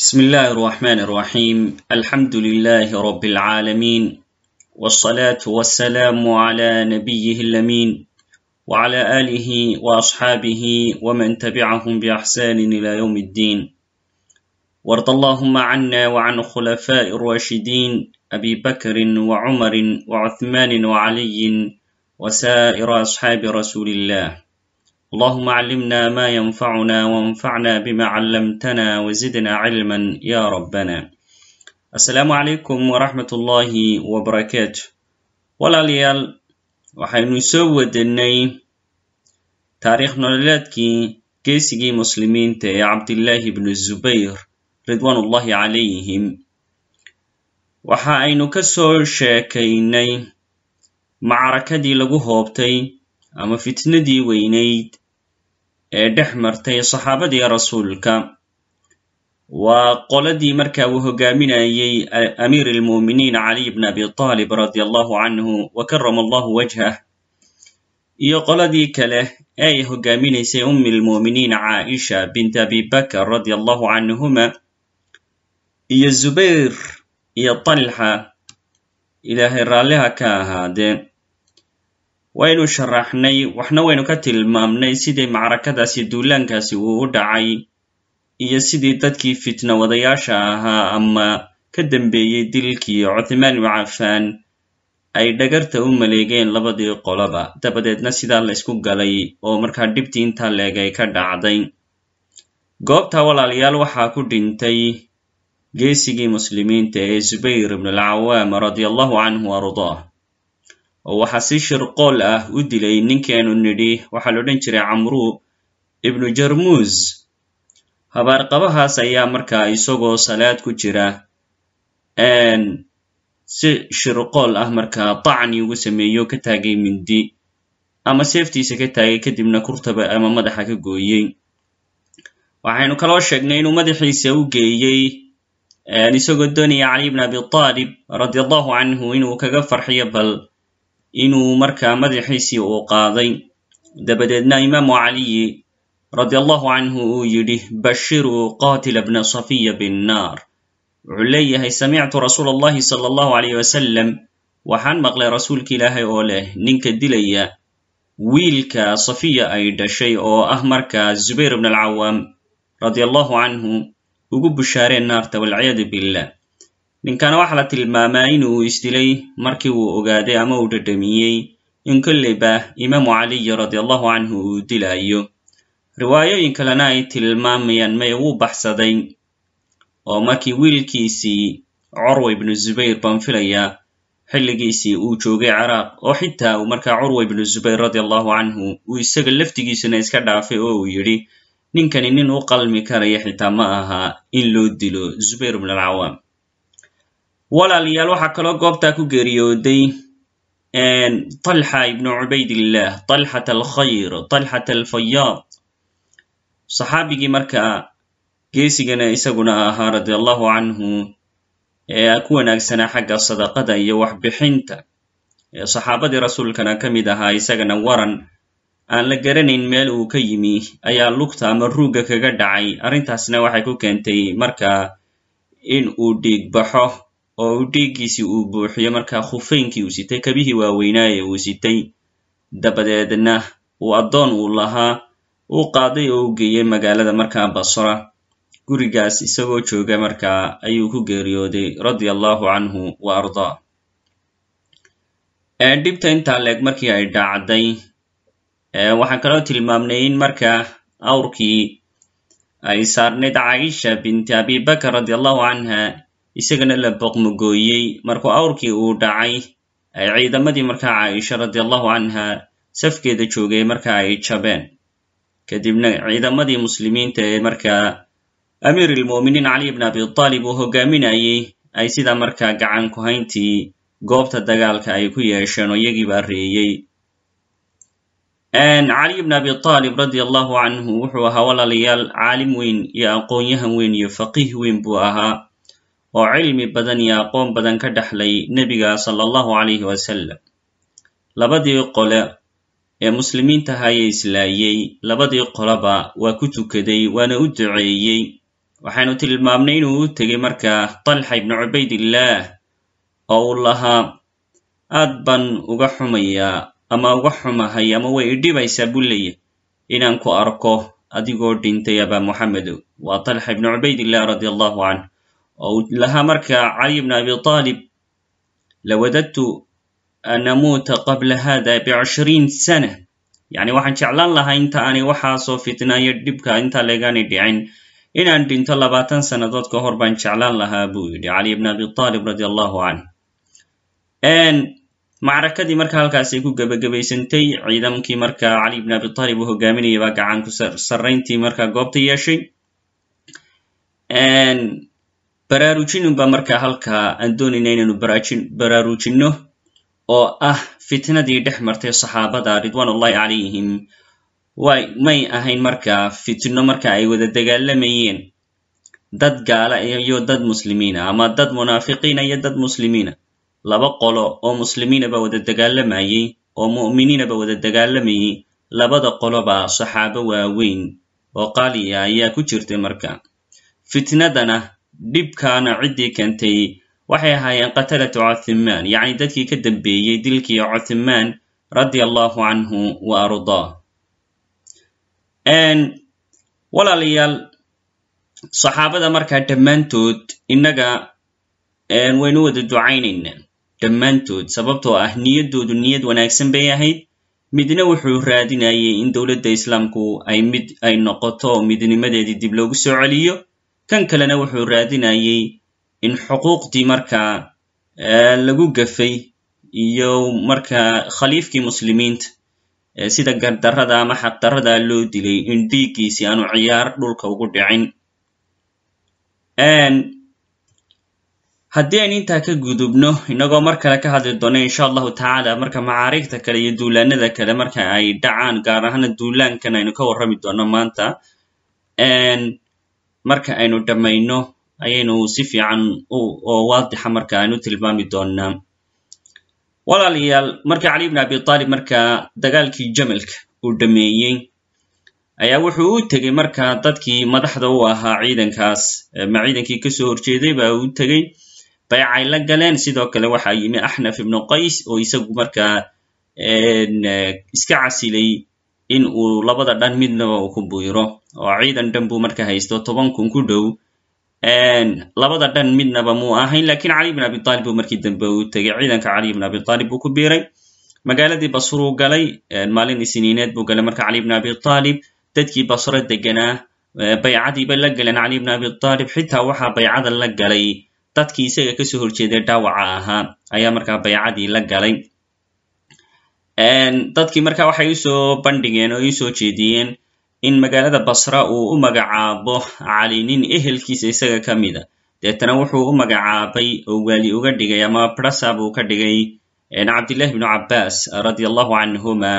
بسم الله الرحمن الرحيم الحمد لله رب العالمين والصلاة والسلام على نبيه الأمين وعلى آله وأصحابه ومن تبعهم بإحسان إلى يوم الدين وارض اللهم عنا وعن خلفاء الراشدين أبي بكر وعمر وعثمان وعلي وسائر أصحاب رسول الله اللهم علمنا ما ينفعنا وانفعنا بما علمتنا وزدنا علما يا ربنا السلام عليكم ورحمة الله وبركاته walaalayaal waxaynu soo wadanay taariikh nololeedkii geesigii muslimiinta ee cabdillaahi bnu zubayr ridwaanullahi calayhim waxa aynu ka soo sheekaynay macrakadii lagu hoobtay ama fitnadii weynayd ee dhex martay saxaabadii rasuulka. Waa qoladii marka uu hogaaminayey amiir almu'miniin caliy bn abi talib radi allahu canhu wa karama allahu wajhah iyo qoladii kale ee ay hogaaminaysay ummi lmu'miniin caaisha bint abi bakr radi allahu canhuma iyo zubayr iyo talxa ilaahay raalliha ka ahaadee waynu sharaxnay waxna waynu ka tilmaamnay sidii macrakadaasi duulaankaasi uu u dhacay iyo sidii dadkii fitna wadayaasha ahaa ama ka dambeeyey dilkii cuthmaan ibnu cafaan ay dhagarta u maleegeen labadii qoloba dabadeedna sidaa la ysku galay oo markaa dhibtii intaa leeg ay ka dhacday. Goobta walaalayaal waxaa ku dhintay geesigii muslimiinta ee zubayr ibn alcawaam radi canhu ardaah oo waxaa si shirqool ah u dilay ninkeenu nidhi waxaa la odhan jiray camru ibnu jarmuus habaarqabahaas ayaa markaa isagoo salaad ku jira si shirqool ah markaa tacni ugu sameeyo ka taagay mindi ama seeftiisa ka taagay kadibna kurtaba ama madaxa ka gooyey. Waxaynu kaloo sheegnay inuu madaxiisa u geeyey isagoo doonaya caliy bn abi talib radi allahu canhu inuu kaga farxiyo bal inuu markaa madaxiisii uu qaaday. Dabadeedna imaamu caliyi radi allahu canhu uu yidhi bashiruu qatila bna safiya binnaar wuxuu leeyahay samictu rasuula allahi sala allahu alayh wasalam waxaan maqlay rasuulka ilaahay oo leh ninka dilaya wiilka safiya ay dhashay oo ah markaa zubayr bn alcawaam radi allahu canhu ugu bushaareen naarta walciyaadu billah ninkana waxaa la tilmaamaa inuu isdilay markii uu ogaaday ama uu dhadhamiyey in kolleyba imaamu caliyi radi allahu canhu uu dilaayo. Riwaayooyin kalena ay tilmaamayaan maya wuu baxsaday oo markii wiilkiisii curwa ibnu zubayr baan filayaa xilligiisii uu joogay ciraaq oo xitaa uu markaa curwa ibnu zubayr radi allahu canhu uu isaga laftigiisuna iska dhaafay oo uu yidhi ninkani nin u qalmi karaya xitaa ma aha in loo dilo zubayr ibn alcawaam walaalayaal waxaa kaloo goobtaa ku geeriyooday talxa ibnu cubaydillah talxat alkhayr talxat alfayaad saxaabigii markaa geesigana isaguna ahaa radi allahu canhu ee ku wanaagsanaa xagga sadaqada iyo waxbixinta. Ee saxaabadii rasuulkana ka mid ahaa isagana waran aan la garanayn meel uu ka yimi ayaa lugta ama ruugga kaga dhacay. Arrintaasna waxay ku keentay markaa in uu dhiig baxo oo uu dhiiggiisii uu buuxiyo markaa khufaynkii uu sitay kabihii waaweynaaye uu sitay dabadeedna uu addoon uu lahaa uu qaaday oo u geeyey magaalada markaa basra. Gurigaas isagoo jooga markaa ayuu ku geeriyooday radia allahu canhu wa ardaa dhibta intaa leeg markii ay dhacday waxaan kaloo tilmaamnay in markaa awrkii ay saarnayd caaisha binti abi bakr radi allahu canha isagana la boqmogooyey markuu awrkii uu dhacay ay ciidamadii markaa caaisha radi allahu canha safkeeda joogay markaa ay jabeen. Kadibna ciidamadii muslimiinta ee markaa amiir ilmu'miniin caliy bn abi talib uu hogaaminayey ay sidaa markaa gacan ku hayntii goobta dagaalka ay ku yeesheen oo iyagii baa reeyey. Caliy bn abi talib radi allahu canhu wuxuu ahaa walaalayaal caalim weyn iyo aqoon-yahan weyn iyo faqiih weyn buu ahaa oo cilmi badan iyo aqoon badan ka dhexlay nebiga sala allahu calayhi wasalam labadii qole ee muslimiinta hayee islaayey labadii qolaba waa ku tukaday waana u duceeyey waxaynu tilmaamnay inuu u tegey marka talxa ibnu cubaydillaah oo uu lahaa aad baan uga xumayaa ama uga xumahay ama way idhibaysaa buu leeyahy inaan ku arko adigoo dhintay abaa moxamedow waa talxa ibnu cubaydillah radi allahu canh oo lahaa marka caliy bn abi aalib lawadadtu an amuuta qabla hada bicishriin sana yacni waxaan jeclaan lahaa inta aanay waxaasoo fitnaayo dhibka intaa leegaanay dhicin inaan dhinto labaatan sannadood ka hor baan jeclaan lahaa buu yidhi caliy bn abi aalib radi allahu canh macrakadii marka halkaasay ku gebagabaysantay ciidamkii marka cali bn abi aalib uu hogaaminayay baa gacan ku sarrayntii marka goobta yeeshay baraarujinun baa marka halkaa aan doonayna inaynu baraarujinno oo ah fitnadii dhex martay saxaabada ridwaanullahi calayhim. May ahayn marka fitno marka ay wada dagaalamayeen. Dad gaala iyo dad muslimiina ama dad munaafiqiina iyo dad muslimiina. Laba qolo oo muslimiina ba wada dagaalamayey oo mu'miniina ba wada dagaalamayey. Labada qoloba saxaabo waaweyn oo qaaliya ayaa ku jirtay marka fitnadana dhibkaana ciddii keentay waxay ahaayeen qatalatu cuthimaan yacni dadkii ka dambeeyey dilkii cuthimaan radia allahu canhu wa ardaa walaalayaal saxaabada markaa dhammaantood innaga waynu wada ducaynaynaa. Dhammaantood sababtoo ah niyaddoodu niyad wanaagsan bay ahayd. Midna wuxuu raadinayay in dowladda islaamku ay mid ay noqoto midnimadeedii dib loogu soo celiyo kan kalena wuxuu raadinayay in xuquuqdii markaa lagu gafay iyo markaa khaliifkii muslimiinta sida gardarrada ama xaqdarrada loo dilay in dhiiggiisii aanu ciyaar dhulka ugu dhicin. Haddii aynu intaa ka gudubno inagoo mar kale ka hadli doono insha allahu tacaala marka macaarigta kale iyo duulaanada kale marka ay dhacaan gaar ahaana duulaankan aynu ka warrami doono maanta marka aynu dhammayno ayaynu si fiican oo waadixa marka aynu tilmaami doonaa walaalayaal marka cali bn abi aalib marka dagaalkii jamalka uu dhameeyey ayaa wuxuu u tegey marka dadkii madaxda u ahaa ciidankaas ma ciidankii ka soo horjeeday baa u tegey baycay la galeen. Sidoo kale waxaa yimi axnaf ibnu qays oo isagu markaa iska casilay in uu labada dhan midnaba uu ku buiro oo ciidan dhan buu marka haysto toban kun ku dhow labada dhan midnaba muu ahayn laakiin cali bn abi aalib buu markii dambe uu tegey. Ciidanka cali bn abi aalib buu ku biiray. Magaaladii basruu galay maalin isniineed buu galay marka cali bn abi aalib dadkii basro deganaa baycadii bay la galeen cali bn abi aalib xitaa waxaa baycada la galay. Dadkii isaga ka soo horjeeday dhaawaca ahaa ayaa markaa baycadii la galay dadkii marka waxay u soo bandhigeen oo u soo jeediyeen in magaalada basra uu u magacaabo cali nin ehelkiisa isaga ka mida deetana wuxuu u magacaabay oo waali uga dhigay ama brasa buu ka dhigay cabdillahi bnu cabbas radi allahu canhuma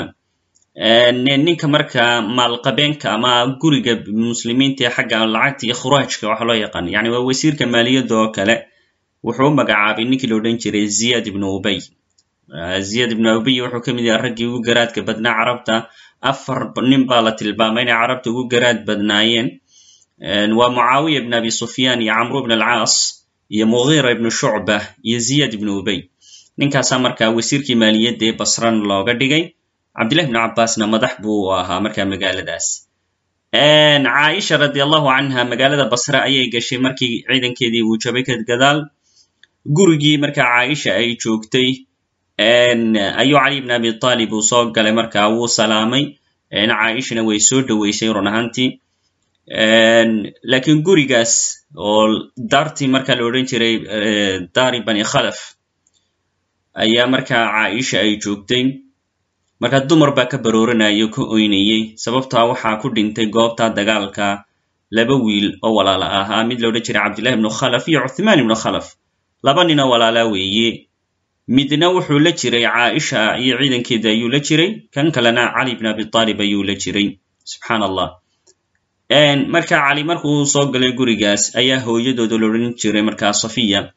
ninka marka maalqabeenka ama guriga muslimiinta xagga lacagta iyo khuraajka waxa loo yaqaan yani waa wasiirka maaliyadda oo kale wuxuu u magacaabay ninkii la odhan jiray ziyad ibnu ubay ziyad ibnu ubay wuxuu ka mid yahay raggii ugu garaadka badnaa carabta. Afar nin baa la tilmaamay inay carabta ugu garaad badnaayeen. Waa mucaawiya ibn abi sufyaan iyo camru ibn alcaas iyo mughira ibnu shucba iyo ziyad ibnu ubay ninkaasaa markaa wasiirkii maaliyadda ee basran looga dhigay. Cabdillahi bnu cabbaasna madax buu ahaa markaa magaaladaas. Caaisha radi allahu canha magaalada basre ayay gashay markii ciidankeedii uu jabay ka gurigii markaa caaisha ay joogtay ayuu cali bn abi aalib uu soo galay markaa wuu salaamay. Caaishana way soo dhoweysay run ahaantii. Lakiin gurigaas oo daartii marka la odhan jiray daari bani khalaf ayaa markaa caaisha ay joogtay marka dumar baa ka barooranaya o ka oynayey sababtaa waxaa ku dhintay goobta dagaalka laba wiil oo walaala ahaa. Mid la odhan jiray cabdillahi ibnu khalaf iyo cuthmaan ibnu khalaf. Laba ninoo walaalaa weeye midna wuxuu la jiray caaisha iyo ciidankeeda ayuu la jiray. Kan kalena cali bn abi aalib ayuu la jiray. Subxaan allah marka cali markuu soo galay gurigaas ayaa hooyadooda la odhan jiray markaa safiya.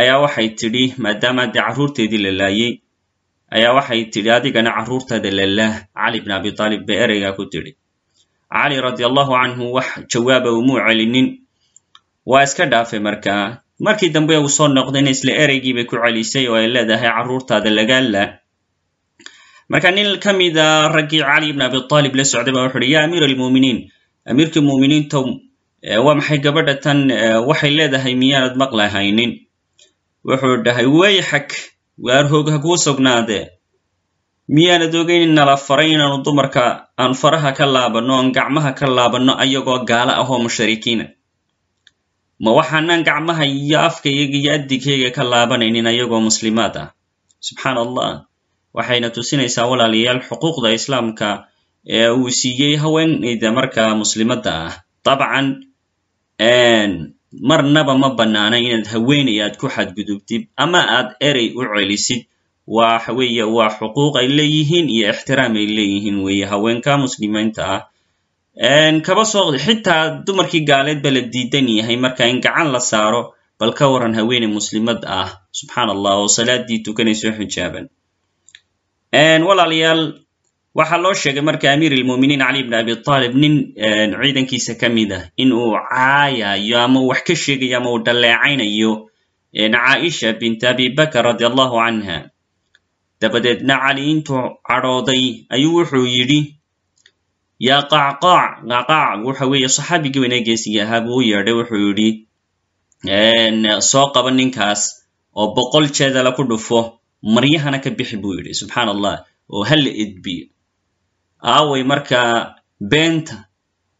Ayaa waxay tidhi maadaama dee carruurteedii la laayey ayaa waxay tidhi adigana carruurtaada lalah cali bn abi aalib bay ereygaa ku tidhi. Cali radi allahu canhu wax jawaaba umuu celinin. Waa iska dhaafay markaa markii dambe uu soo noqdayna isla ereygii bay ku celisay oo ay leedahay carruurtaada lagaala marka nin ka mida raggii cali ibn abi aalib la socday ba wuxu uhi ya amiir almu'miniin amiirkii mu'miniintow waa maxay gabadha tan waxay leedahay miyaanad maqlahaynin? Wuxuu dhahay wayxak waar hoog ha kuu sugnaadee miyaanad ogeyn in nala faray inaanu dumarka aan faraha ka laabanno aan gacmaha ka laabanno ayagoo gaala ah oo mushrikiina ma waxaanaan gacmaha iyo afkayga iyo addigkayga ka laabanaynin ayagoo muslimaad ah. Subxaan allah waxayna tusinaysaa walaalayaal xuquuqda islaamka ee uu siiyey haweenayda markaa muslimadda ah. Dabcan marnaba ma bannaana inaad haweenay aad ku xadgudubtid ama aad erey u celisid. Waxa weeye waa xuquuq ay leeyihiin iyo ixtiraam ay leeyihiin weeye haweenka muslimiinta ah kaba soo xitaa dumarkii gaaleed ba la diidan yahay marka in gacan la saaro bal ka waran haweeney muslimad ah. Subxaan allah oo salaadii tukanayso xijaaban walaalayaal waxaa loo sheegay marka amiir ilmu'miniin cali bn abi aalib nin ciidankiisa ka mid ah in uu caayayo ama uu wax ka sheegayo ama uu dhaleecaynayo caaisha bint abi bakr radi allahu canha dabadeedna cali intuu cadhooday ayuu wuxuu yidhi yaa qacqaac qacqaac waxa weeye saxaabigii weyne geesiga ahaa buu u yeedhay wuxuu yidhi soo qaba ninkaas oo boqol jeedala ku dhufo maryahana ka bixi buu yidhi subxaan allah oo hala edbiyo aaway markaa beenta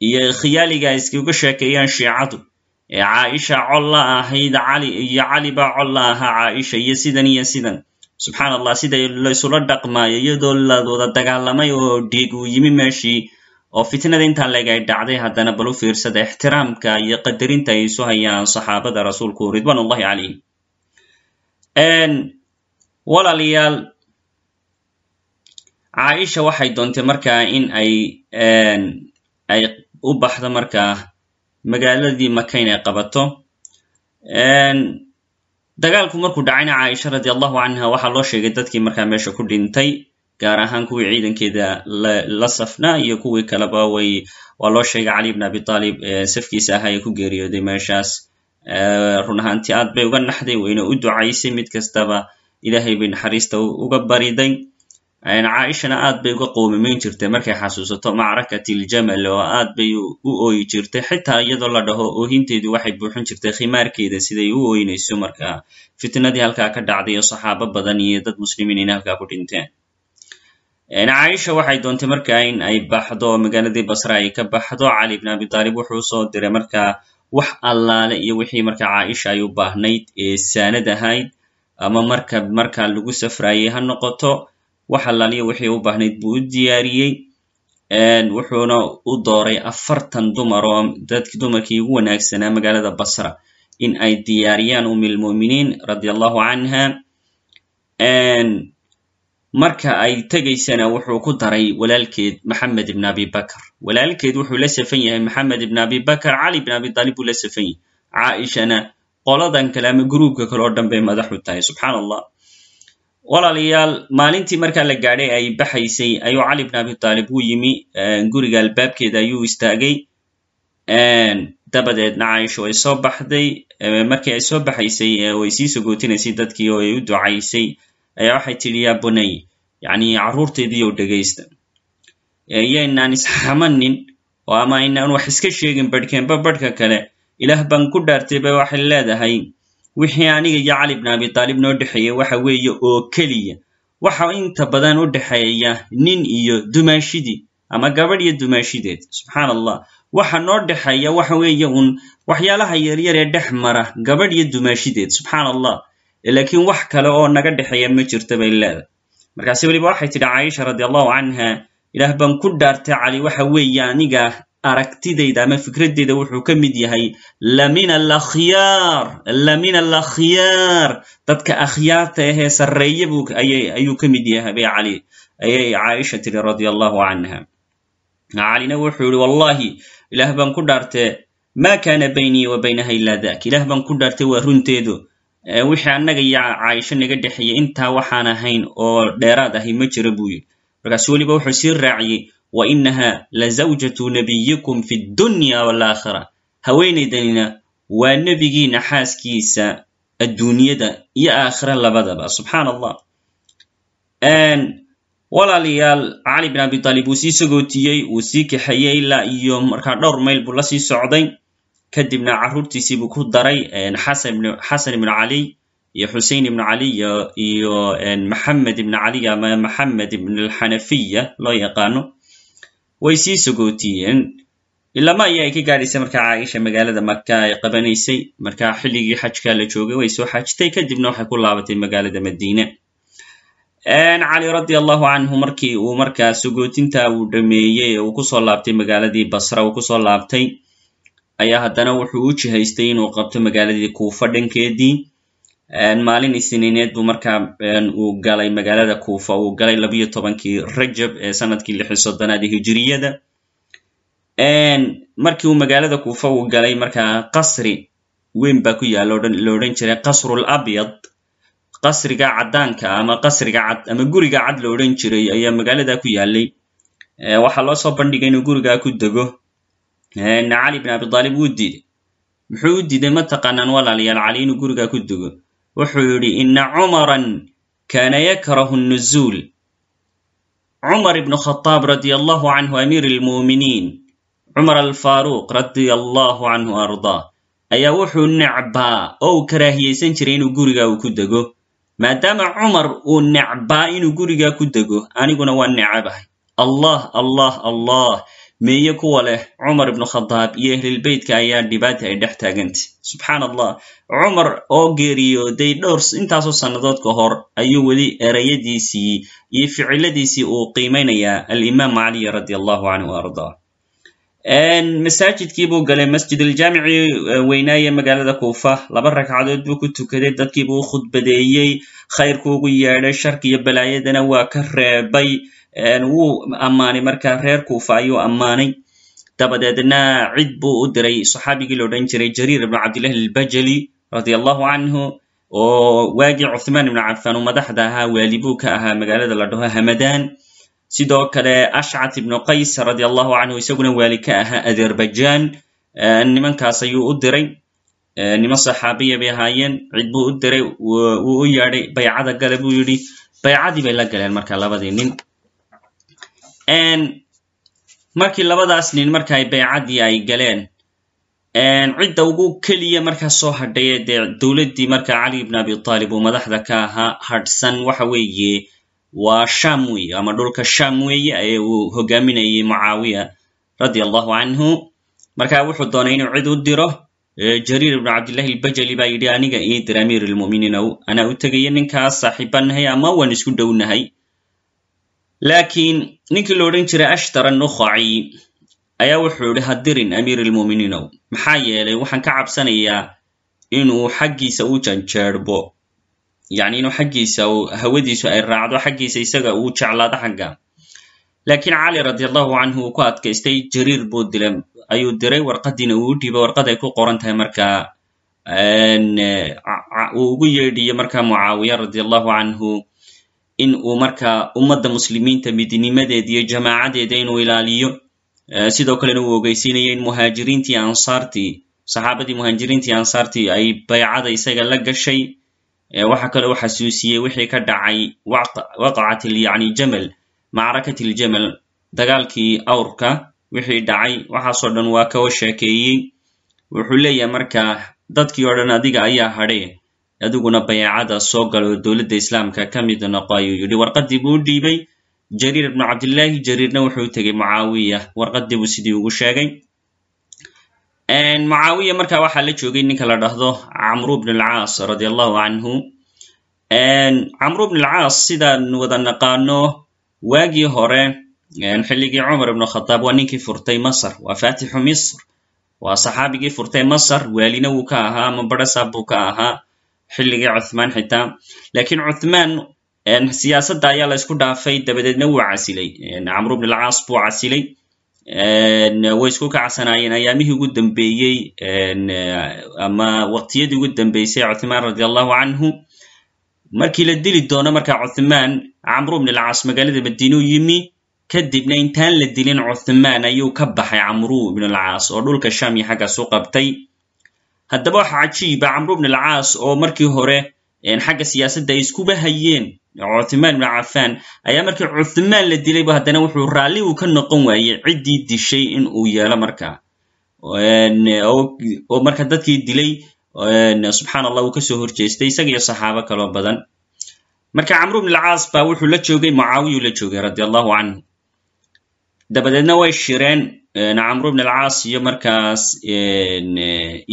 iyo khiyaaliga ay iskaga sheekeeyaan shiicadu ee caaisha col la ahayd cali iyo cali baa col la ahaa caaisha iyo sidan iyo sidan. Subxaan allah sida laysula dhaqmaayo iyadoo la wada dagaalamay oo dhiig uu yimi meeshii oo fitnada intaa leeg ay dhacday haddana bal u fiirsada ixtiraamka iyo qadarinta ay isu hayaan saxaabada rasuulku ridwan ullahi calayhim walaalayaal caaisha waxay doontay markaa in ay ay u baxdo markaa magaaladii maka inay qabato. Dagaalku markuu dhacayna caaisha radi allahu canha waxaa loo sheegay dadkii markaa meesha ku dhintay gaar ahaan kuwii ciidankeeda la safnaa iyo kuwii kaleba way waa loo sheegay cali bn abi aalib safkiisa ahaa ee ku geeriyooday meeshaas. Run ahaantii aad bay uga naxday wayna u ducaysay mid kastaba. Ilaahay bay naxariista uga bariday. Caaishana aad bay uga qoomimayn jirtay markay xasuusato macrakati ljamal oo aad bay u ooyi jirtay. Xitaa iyadoo la dhaho oohinteedu waxay buuxin jirtay khimaarkeeda siday u ooynayso marka fitnadii halkaa ka dhacday oo saxaabo badan iyo dad muslimiin inay halkaa ku dhinteen caaisha waxay doontay markaa in ay baxdo magaaladii basra ay ka baxdo cali bn abi taalib wuxuu soo diray markaa wax allaale iyo wixii markaa caaisha ay u baahnayd ee saanad ahayd ama marka markaa lagu safraayey ha noqoto wax allaaliya wixii u baahnayd buu u diyaariyey. Wuxuuna u dooray afartan dumar oo dadki dumarkii ugu wanaagsanaa magaalada basra in ay diyaariyaan umilmu'miniin radi allahu canha marka ay tegaysana wuxuu ku daray walaalkeed maxamed ibn abi bakr walaalkeed wuxuu la safan yahay maxamed ibn abi bakr cali ibn abi taalib buu la safan yahay. Caaishana qoladan kale ama gruubka kale oo dhan bay madax u tahay subxaan allah walaalayaal maalintii markaa la gaadhay ay baxaysay ayuu cali bn abi taalib u yimi guriga albaabkeeda ayuu istaagay. Dabadeedna caaisha way soo baxday markii ay soo baxaysay way sii sogootinaysay dadkii oo ay u ducaysay ayaa waxay tidhi yaa bunay yacni carruurteediiyow dhegaysta. Yaynaan isxamanin oo ama aynaan wax iska sheegin badhkeenba badhka kale. Ilaah baan ku dhaartay ba waxay leedahay. Wixii aniga iyo cali bn abi taalib noo dhexeeya waxa weeye oo keliya. Waxa inta badan u dhexeeya nin iyo dumaashidii ama gabadh iyo dumaashideed. Subxaan allah waxa noo dhexeeya waxa weeye uun waxyaalaha yaryar ee dhex mara gabadh iyo dumaashideed. Subxaan allah laakiin wax kale oo naga dhexeeya ma jirta bay leedahay markaase weliba waxay tidhi caaisha radi allahu canha ilaah baan ku dhaartay cali waxa weeye aniga aragtidayda ama fikradeyda wuxuu ka mid yahay lamin alakhyaar lamin alakhyaar dadka akhyaarta ahee sarreeya buu ayuu ka mid yahay bay cali ayay caaisha tidhi radi allahu canha calina wuxuu yihi wallahi ilaah baan ku dhaartee ma kana baynii wa baynaha ila dak ilaah baan ku dhaartay waa runteedu wixii annaga iyo caaisho naga dhexeeyey intaa waxaan ahayn oo dheeraad ahay ma jira buu yidhi. Markaasu weliba wuxuu sii raaciyey wa inaha la zawjatu nabiyikum fi dunya waalaakhira haweenaydanina waa nebigiina xaaskiisa adduunyada iyo aakhira labadaba. Subxaan allah walaalayaal cali bin abi taalib wuu sii sagootiyey wuu sii kaxeeyey ilaa iyo markaa dhowr mayl buu la sii socday kadibna carruurtiisii buu ku daray xasan ibnu caliy iyo xusein ibnu caliy iyo maxamed ibnu caliy ama maxamed ibn alxanafiya loo yaqaano. Way sii sagootiyeen ilama aya ay ka gaadhaysay markaa caaisha magaalada maka ay qabanaysay markaa xilligii xajka la joogay way soo xajtay kadibna waxay ku laabatay magaalada madiine cali radi allahu canhu markii uu markaa sagootinta uu dhameeyey ee uu ku soo laabtay magaaladii basra uu ku soo laabtay ayaa haddana wuxuu u jihaystay inuu qabto magaaladii kuufa dhankeedii maalin isniineed buu markaa uu galay magaalada kuufa. Uu galay labiyo tobankii rajab ee sannadkii lixi soddonaad ee hijiriyada. Markii uu magaalada kuufa uu galay markaa qasri weyn baa ku yaalla la odhan jiray qasrul abyad. Qasriga caddaanka ama qasriga cad ama guriga cad la odhan jiray ayaa magaalada ku yaallay waxaa loo soo bandhigay inuu gurigaa ku dego cali bin abi taalib wuu diiday. Muxuu u diiday ma taqaanaan walaalayaal cali inuu gurigaa ku dego wuxuu yidhi ina cumaran kana yakrahu nuzuul cumar ibnu khataab radia allahu canhu amiir almu'miniin cumar alfaaruq radia allahu canhu ardaa ayaa wuxuu necbaa oo uu karaahiyeysan jiray inuu guriga uu ku dego maadaama cumar uu necbaa inuu guriga ku dego aniguna waa necabahay allah allah allah meeye kuwa leh cumar ibnu khadaab iyo ehlilbeytka ayaa dhibaata ay dhex taagantay subxaan allah cumar oo geeriyooday dhowr intaasoo sannadood ka hor ayuu weli erayadiisii iyo ficiladiisii uu qiimaynayaa alimaam caliy radi allahu canhu ardaa masaajidkii buu galay masjiduljaamici weynaaye magaalada kuufa. Laba ragcadood buu ku tukaday dadkii buu u khudbadeeyey khayrku ugu yeedhay sharki iyo balaayadana waa ka reebay wuu ammaanay markaa reer kuufa ayuu ammaanay. Dabadeedna cid buu u diray saxaabigii la odhan jiray jariir ibnu cabdillahi albajali radia allahu canhu oo waagii cuthmaan ibnu cafaan uu madaxda ahaa waali buu ka ahaa magaalada la dhaho hamadan sidoo kale ashcat ibnu qays radi allahu canhu isaguna waali ka ahaa azerbaijan. Nimankaas ayuu u diray. Niman saxaabiya bay ahaayeen cid buu u diray wuu u yeedhay baycada gale buu yidhi. Baycadii bay la galeen marka labadii nin markii labadaas nin marka ay baycaddii ay galeen cidda ugu keliya markaa soo hadhay dee dowladdii marka cali ibn abi taalib uu madaxda ka ahaa hadhsan waxa weeye waa sham weeye ama dhulka sham weeye ee uu hogaaminayay mucaawiya radia allahu canhu marka wuxuu doonay inuu cid u diro jariir ibnu cabdillahi albajali baa yidhi aniga ii dir amiir almu'miniin ow anaa u tegaya ninkaas saaxiibanahay ama waan isku dhownahay laakiin ninkii la odhan jiray ashtar annukhaci ayaa wuxuu yidhi ha dirin amiir almu'miniin ow. Maxaa yeelay waxaan ka cabsanayaa inuu xaggiisa u janjeerbo. Yacni inuu xaggiisa hawadiisu ay raacdo xaggiisa isaga uu jeclaado xagga. Laakiin cali radi allahu canhu uu ku adkaystay jariir buu dilay. Ayuu diray warqadiina uu u dhiibay warqad ay ku qoran tahay markaa uu ugu yeedhiyo markaa mucaawiya radi allahu canhu in uu markaa ummadda muslimiinta midnimadeeda iyo jamaacadeeda inuu ilaaliyo. Sidoo kalena uu ogeysiinayo in muhaajiriintii ansaartii saxaabadii muhaajiriintii ansaartii ay baycada isaga la gashay. Waxa kale u xasuusiyey wixii ka dhacay waqacat yani jamal macrakat iljamal dagaalkii awrka wixii dhacay. Waxaasoo dhan waa kawa sheekeeyey. Wuxuu leeyahay marka dadkii oo dhan adiga ayaa hadhe adiguna bayacada soo gala oo dowladda islaamka ka mid noqo ayuu yidhi. Warqaddii buu u dhiibay. Jariir ibnu cabdillahi jariirna wuxuu tegey mucaawiya. Warqaddii buu sidii ugu sheegay. Mucaawiya marka waxaa la joogay ninka la dhahdo camru bn alcaas radi allahu canhu camru bn alcaas sidaan wada naqaano waagii hore xilligii cumar ibnu khadaab waa ninkii furtay masr waa fatixu misr. Waa saxaabigii furtay masr waalina wuu ka ahaa ama barasaab buu ka ahaa xilligii cuthmaan xitaa. Lakiin cuthmaan siyaasadda ayaa la isku dhaafay dabadeedna wuu casilay. Camru bn alcaas buu casilay. Way isku kacsanaayeen ayaamihii ugu dambeeyey ama waqtiyadii ugu dambeysay cuthmaan radi allahu canhu markii la dili doono marka cuthmaan camru bn alcaas magaalada madiine u yimi. Kadibna intaan la dilin cuthmaan ayuu ka baxay camru ibn alcaas oo dhulka sham iyo xaggaas u qabtay haddaba waxa cajiiba camru ibn alcaas oo markii hore xagga siyaasadda ay iskuba hayeen cuthmaan ibn cafaan ayaa markii cuthmaan la dilayba haddana wuxuu raalli uu ka noqon waayey ciddii dishay in uu yeelo markaa oo marka dadkii dilay subxaan allah uu ka soo horjeestay isaga iyo saxaabo kaloo badan. Marka camru ibn alcaas ba wuxuu la joogay mucaawiyuu la joogay radi allahu canhu dabadeedna way shireen camru ibn alcaas iyo markaas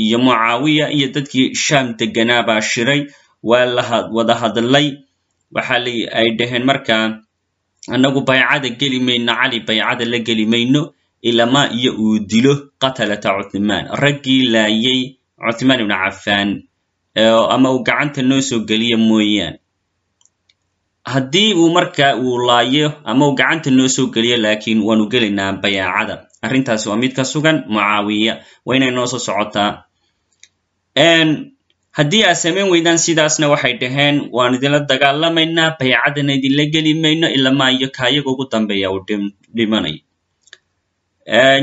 iyo mucaawiya iyo dadkii sham deganaa baa shiray waa la wada hadlay. Waxa ay dhaheen marka annagu baycada geli mayno cali baycada la geli mayno ilama iyo uu dilo qatalata cuthmaan. Raggii laayay cuthmaan ibn cafaan ama uu gacanta noo soo geliya mooyaane haddii uu marka uu laayo ama uu gacanta noo soo geliyo laakiin waanu gelaynaa bayaacada. Arrintaasi waa mid ka sugan mucaawiya. Waa inay noo soo socotaa. Haddii aad samayn weydaan sidaasna waxay dhaheen waan idinla dagaalamaynaa baycadana idinla geli mayno ilamaa iyo kaayaga ugu dambeeya uu dhimanayo.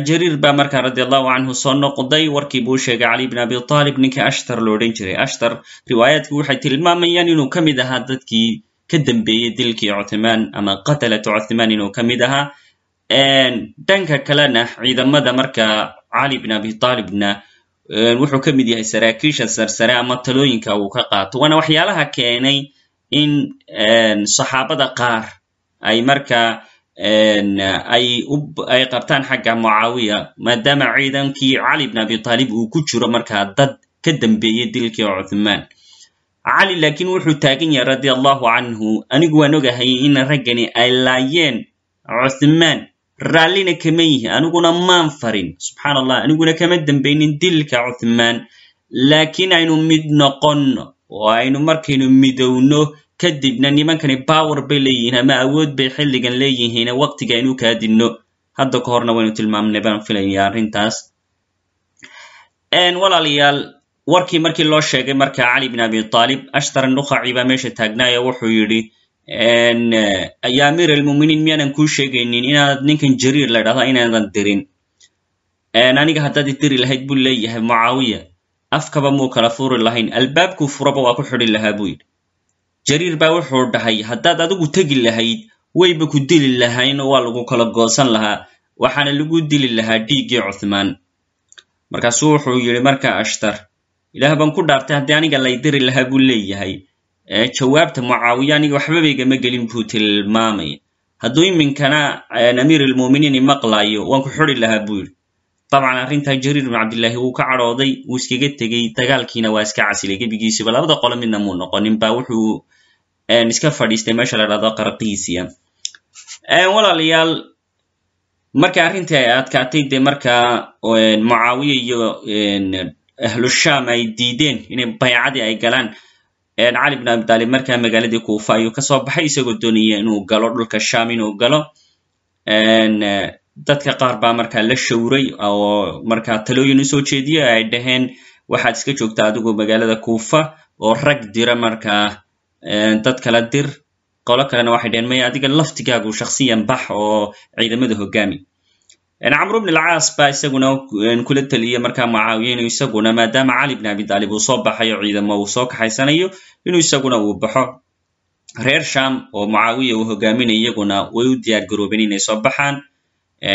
Jariir baa markaa radi allahu canhu soo noqday warkii buu sheegay cali bn abi talib ninkii ashtar lo jiray. Ashtar riwaayaadkii waxay tilmaamayaan inuu ka mid ahaa dadkii ka dambeeyey dilkii cuthmaan ama qatalata cuthmaan inuu ka mid ahaa. Dhanka kalena ciidamada marka cali bn abi talibna wuxuu ka mid yahay saraakiisha sarsare ama talooyinka uu ka qaato. Waana waxyaalaha keenay in saxaabada qaar ay marka ay ay qabtaan xagga mucaawiya maadaama ciidankii cali bn abi talib uu ku jiro markaa dad ka dambeeyey dilkii cuthmaan cali laakiin wuxuu taagan yahay radi allahu canhu anigu waan ogahay in raggani ay laayeen cuthmaan. Raallina kama yihi aniguna maan farin. Subxaan allah aniguna kama dambaynin dilka cuthmaan. Laakiin aynu mid noqonno oo aynu markaynu midowno kadibna nimankani power bay leeyihiin ama awood bay xilligan leeyihiin waqtiga aynu kaadinno hadda ka horna waynu tilmaamnay baan filaya arrintaas. Walaalayaal warkii markii loo sheegay marka cali bn abi talib ashtar nukaci baa meesha taagnaayo wuxuu yidhi ya amiir almuminiin miyaanan kuu sheegaynin inaad ninkan jariir la dhahda inaadan dirin. Aniga haddaad diri lahayd buu leeyahay mucaawiya afkaba muu kala furi lahayn albaabkuu furaba waa ku xidhi lahaa buu yidhi. Jariir baa wuxuu dhahay haddaad adigu tegi lahayd wayba ku dili lahayn oo waa lagu kala goosan lahaa waxaana lagu dili lahaa dhiiggii cuthmaan. Markaasuu wuxuu yidhi marka ashtar ilaah baan ku dhaartay haddii aniga lay diri lahaa buu leeyahay jawaabta mucaawiya aniga waxbaba igama gelin buu tilmaamaya hadduu iminkana amiir almuminiin imaqlaayo waan ku xidi lahaa buu yidhi. Dabcan arrintaa jariir bn cabdillahi wuu ka cadhooday wuu iskaga tegey dagaalkiina waa iska casilay gebigiisuba labada qolo midna muu noqonin ba wuxuu iska fadhiistay meesha la dhahdo qarqiisiya. Walaalayaal marka arrintii ay adkaatay dee markaa mucaawiya iyo ahlusham ay diideen inay baycadii ay galaan. Cali bn abi talib markaa magaaladii kuufa ayuu ka soo baxay isagoo doonaya inuu galo dhulka sham inuu galo. Dadka qaar baa markaa la shawray oo markaa talooyin u soo jeediya ay dhaheen waxaad iska joogtaa adigu magaalada kuufa oo rag dira markaa. Dad kala dir qolo kalena waxay dhaheen maya adiga laftigaagu shaksiyan bax oo ciidamada hogaami camru bn alcaas baa isaguna kula teliya markaa mucaawiya inuu isaguna maadaama cali bn abi talib uu soo baxayo ciidamo uu soo kaxaysanayo inuu isaguna uu baxo. Reer sham oo mucaawiya uu hogaaminaya iyaguna way u diyaar garoobeen inay soo baxaan.